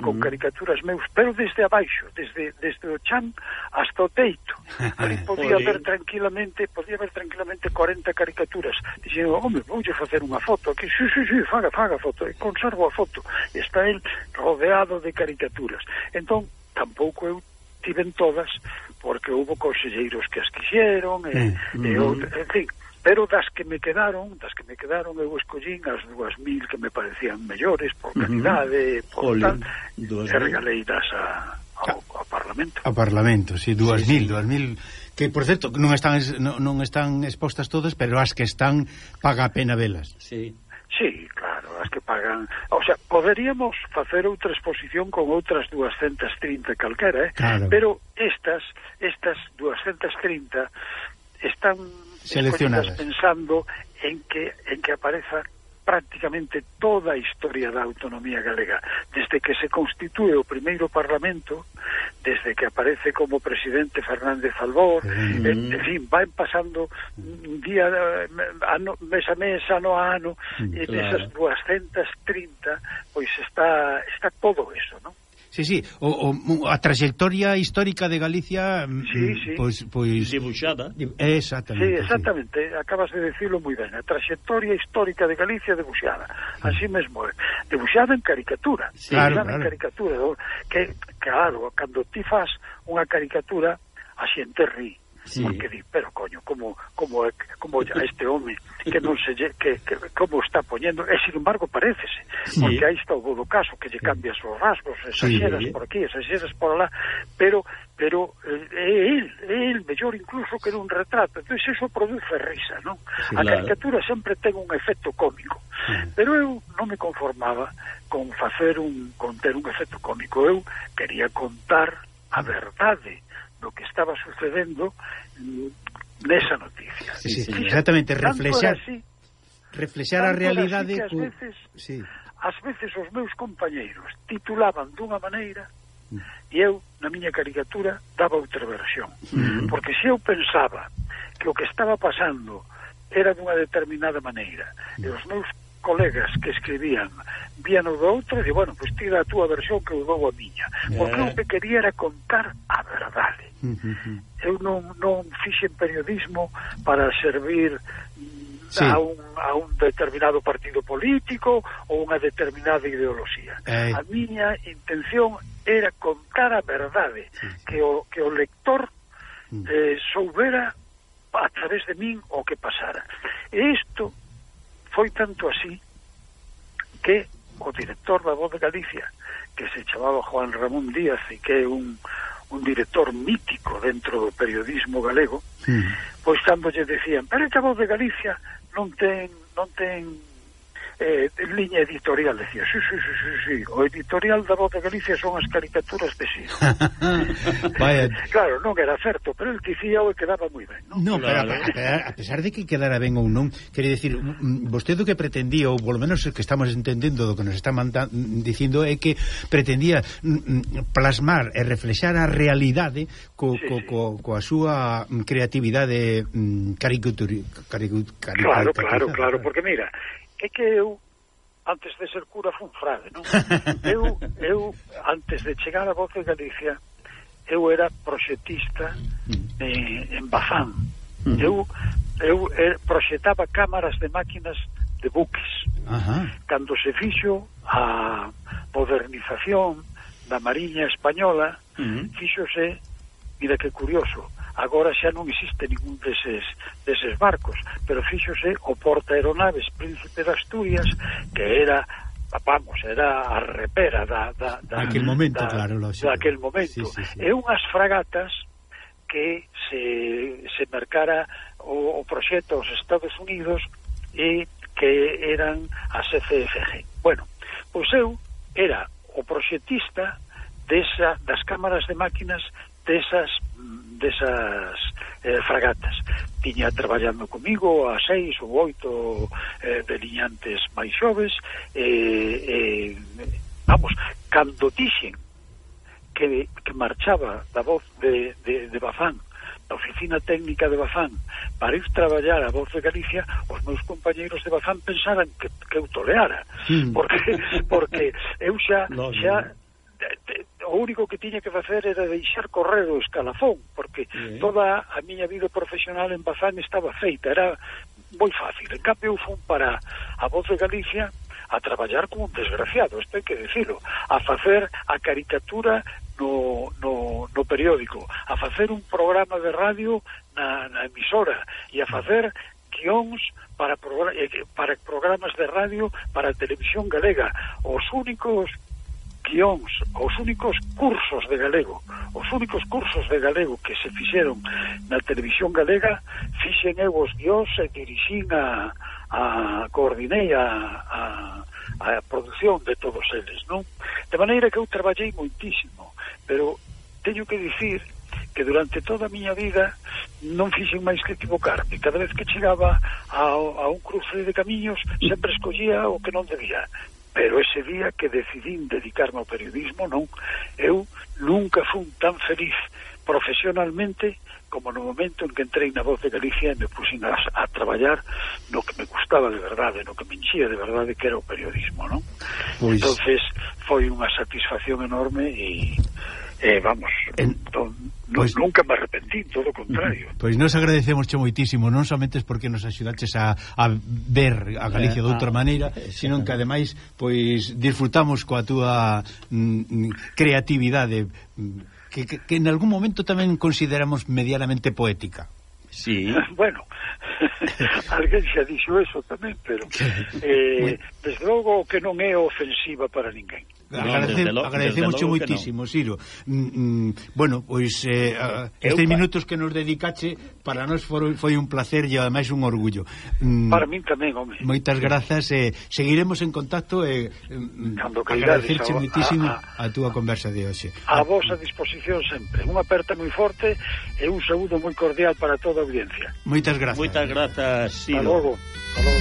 con mm. caricaturas meus, pero desde abaixo, desde, desde o chan hasta o teito. Ali *laughs* podía ver tranquilamente, podía ver tranquilamente 40 caricaturas. Dixen, home, voulle facer unha foto aquí. Sí, sí, sí, faga, faga foto. E conservo a foto. Está el rodeado de caricaturas. Entón, tampouco eu tiven todas porque houve conselleiros que as quixeron e, mm, e mm. En fin, pero das que me quedaron, das que me quedaron eu escollín as 2000 que me parecían mellores por mm-hmm. calidade, mm por Olé, tal, e regalei das a ao, ah. ao Parlamento. Ao Parlamento, si, sí, 2000, sí, sí. 2000 que por certo non están non, non están expostas todas, pero as que están paga a pena velas. Sí. Sí, as que pagan. O sea, poderíamos facer outra exposición con outras 230 calquera, eh? Claro. Pero estas, estas 230 están seleccionadas pensando en que en que apareza prácticamente toda a historia da autonomía galega, desde que se constitúe o primeiro Parlamento, desde que aparece como presidente Fernández Albor, mm -huh. en, en fin, van pasando día ano, mes a mes, ano a ano, mm, -huh. claro. esas 230, pois está está todo eso, non? Sí, sí, o, o, a trayectoria histórica de Galicia mm, sí, sí. Pois, pois... Debuxada Exactamente, sí, exactamente. Sí. acabas de decirlo moi ben A trayectoria histórica de Galicia debuxada. Así mesmo, é, debuxada en caricatura sí, Claro, claro. en caricatura Que, claro, cando ti fas unha caricatura a xente ríe sí. porque di, pero coño, como como como a este home que non se lle, que, que como está poñendo, e sin embargo parécese, sí. porque aí está o do caso que lle cambias os rasgos, exageras sí. por aquí, exageras por lá, pero pero eh, é el, é el mellor incluso que dun retrato. Entón, iso produce risa, non? Sí, claro. A caricatura sempre ten un efecto cómico. Pero eu non me conformaba con facer un con ter un efecto cómico. Eu quería contar a verdade do que estaba sucedendo nesa noticia. Sí, sí, sí, exactamente, reflexar así, reflexar a realidade que as veces, sí. as veces os meus compañeiros titulaban dunha maneira mm. e eu, na miña caricatura, daba outra versión. Mm. Porque se eu pensaba que o que estaba pasando era dunha determinada maneira, e os meus colegas que escribían vían o do outro e bueno, pois pues tira a túa versión que eu dou a miña eh. o que eu que quería era contar a verdade uh -huh. eu non, non fixen periodismo para servir mm, sí. a, un, a un determinado partido político ou unha determinada ideoloxía. Eh. A miña intención era contar a verdade, sí, sí. que o que o lector mm. eh, soubera a través de min o que pasara. E isto Foi tanto así que o director da Voz de Galicia, que se chamaba Juan Ramón Díaz e que é un, un director mítico dentro do periodismo galego, sí. pois cando lle decían, pero esta Voz de Galicia non ten, non ten eh, liña editorial, decía, sí, sí, sí, sí, sí, o editorial da Voz de Galicia son as caricaturas de sí. *laughs* Vaya. *laughs* Claro, non era certo, pero el dicía o quedaba moi ben, non? No, claro. pero a, a pesar de que quedara ben ou non, quere dicir, vostede o que pretendía, ou polo menos que estamos entendendo do que nos está manda, dicindo, é que pretendía plasmar e reflexar a realidade co, sí, co, co, coa súa creatividade caricatur, caricatur, caricatur, claro, claro, claro, porque mira, é que eu antes de ser cura fun frade, non? *laughs* Eu, eu antes de chegar a Voz de Galicia, eu era proxetista eh, en Bazán. Mm. Eu, eu eh, proxetaba cámaras de máquinas de buques. Ajá. Cando se fixo a modernización da Mariña Española, mm. uh -huh. fixose, mira que curioso, Agora xa non existe ningún deses, deses barcos, pero fíxose o porta aeronaves Príncipe de Asturias, que era vamos, era a repera da, da, da, aquel momento, da, claro, lógico. daquel momento. Sí, sí, sí. E unhas fragatas que se, se mercara o, o proxecto aos Estados Unidos e que eran a CCFG. Bueno, pois eu era o proxetista desa, das cámaras de máquinas desas desas eh, fragatas. Tiña traballando comigo a seis ou oito eh, veliñantes máis xoves eh, eh, vamos, cando dixen que, que marchaba da voz de, de, de Bazán da oficina técnica de Bazán para ir traballar a voz de Galicia os meus compañeiros de Bazán pensaran que, que eu toleara. Porque, porque eu xa, no, xa no. De, de, o único que tiña que facer era deixar correr o escalafón, porque mm. toda a miña vida profesional en Bazán estaba feita, era moi fácil. En cambio, eu fun para a Voz de Galicia a traballar como un desgraciado, isto hai que decirlo, a facer a caricatura no, no, no periódico, a facer un programa de radio na, na emisora e a facer guións para, eh, para programas de radio para a televisión galega. Os únicos guións, os únicos cursos de galego, os únicos cursos de galego que se fixeron na televisión galega, fixen eu os guións e dirixín a, a coordinei a, a, a produción de todos eles, non? De maneira que eu traballei moitísimo, pero teño que dicir que durante toda a miña vida non fixen máis que equivocarme. Cada vez que chegaba a, a un cruce de camiños, sempre escollía o que non debía pero ese día que decidín dedicarme ao periodismo non eu nunca fun tan feliz profesionalmente como no momento en que entrei na Voz de Galicia e me pusin a, a traballar no que me gustaba de verdade, no que me enchía de verdade que era o periodismo, non? Pois... Entonces foi unha satisfacción enorme e eh, vamos, en... Ton, Pois, nunca me arrepentí, todo o contrario. Pois nos agradecemos che moitísimo, non somente porque nos axudaches a, a ver a Galicia eh, de outra ah, maneira, eh, senón que ademais pois disfrutamos coa túa mm, mm creatividade mm, que, que, que en algún momento tamén consideramos medianamente poética. Sí. *laughs* Bueno, *laughs* alguén xa dixo eso tamén, pero *laughs* eh, desde logo que non é ofensiva para ninguén. Agradece, no, agradecemos moitísimo, no. Siro. Mm, mm, Bueno, pois eh, eh Estes minutos que nos dedicache Para nós foi, foi un placer e ademais un orgullo. Mm, Para min tamén, home. Moitas grazas eh, Seguiremos en contacto e eh, Cando Agradecerche moitísimo a, a, a túa conversa de hoxe. A, a vosa disposición sempre. Unha aperta moi forte E un saúdo moi cordial para toda a audiencia. Moitas grazas. Moitas grazas, Siro. Hasta logo, Hasta logo.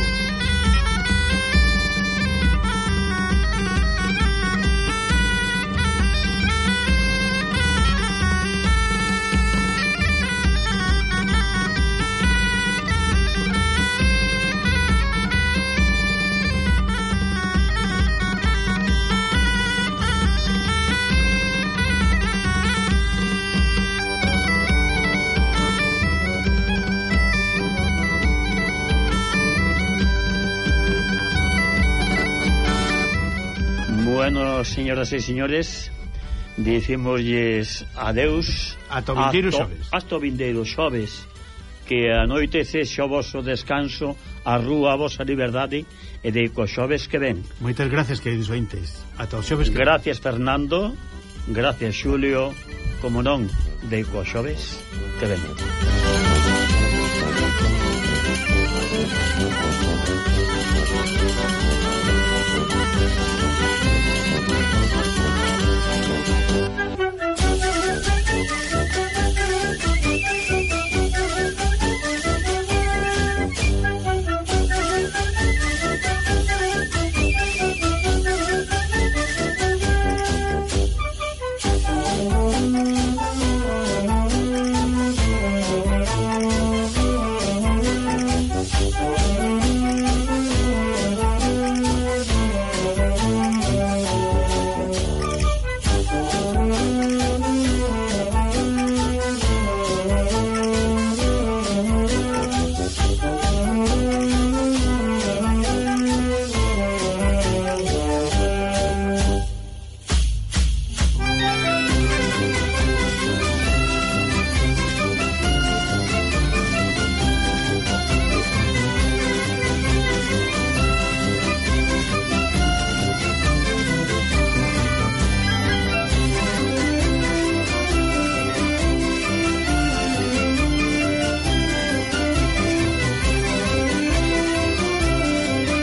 aos señoras e señores dicimoslles adeus ata o vindeiro xoves. o vindeiro xoves que a noite cexe o vosso descanso a rúa a vosa liberdade e de co xoves que ven. Moitas gracias queridos ointes. Ata o xoves que gracias. Fernando. Gracias Xulio. Como non de co xoves que ven.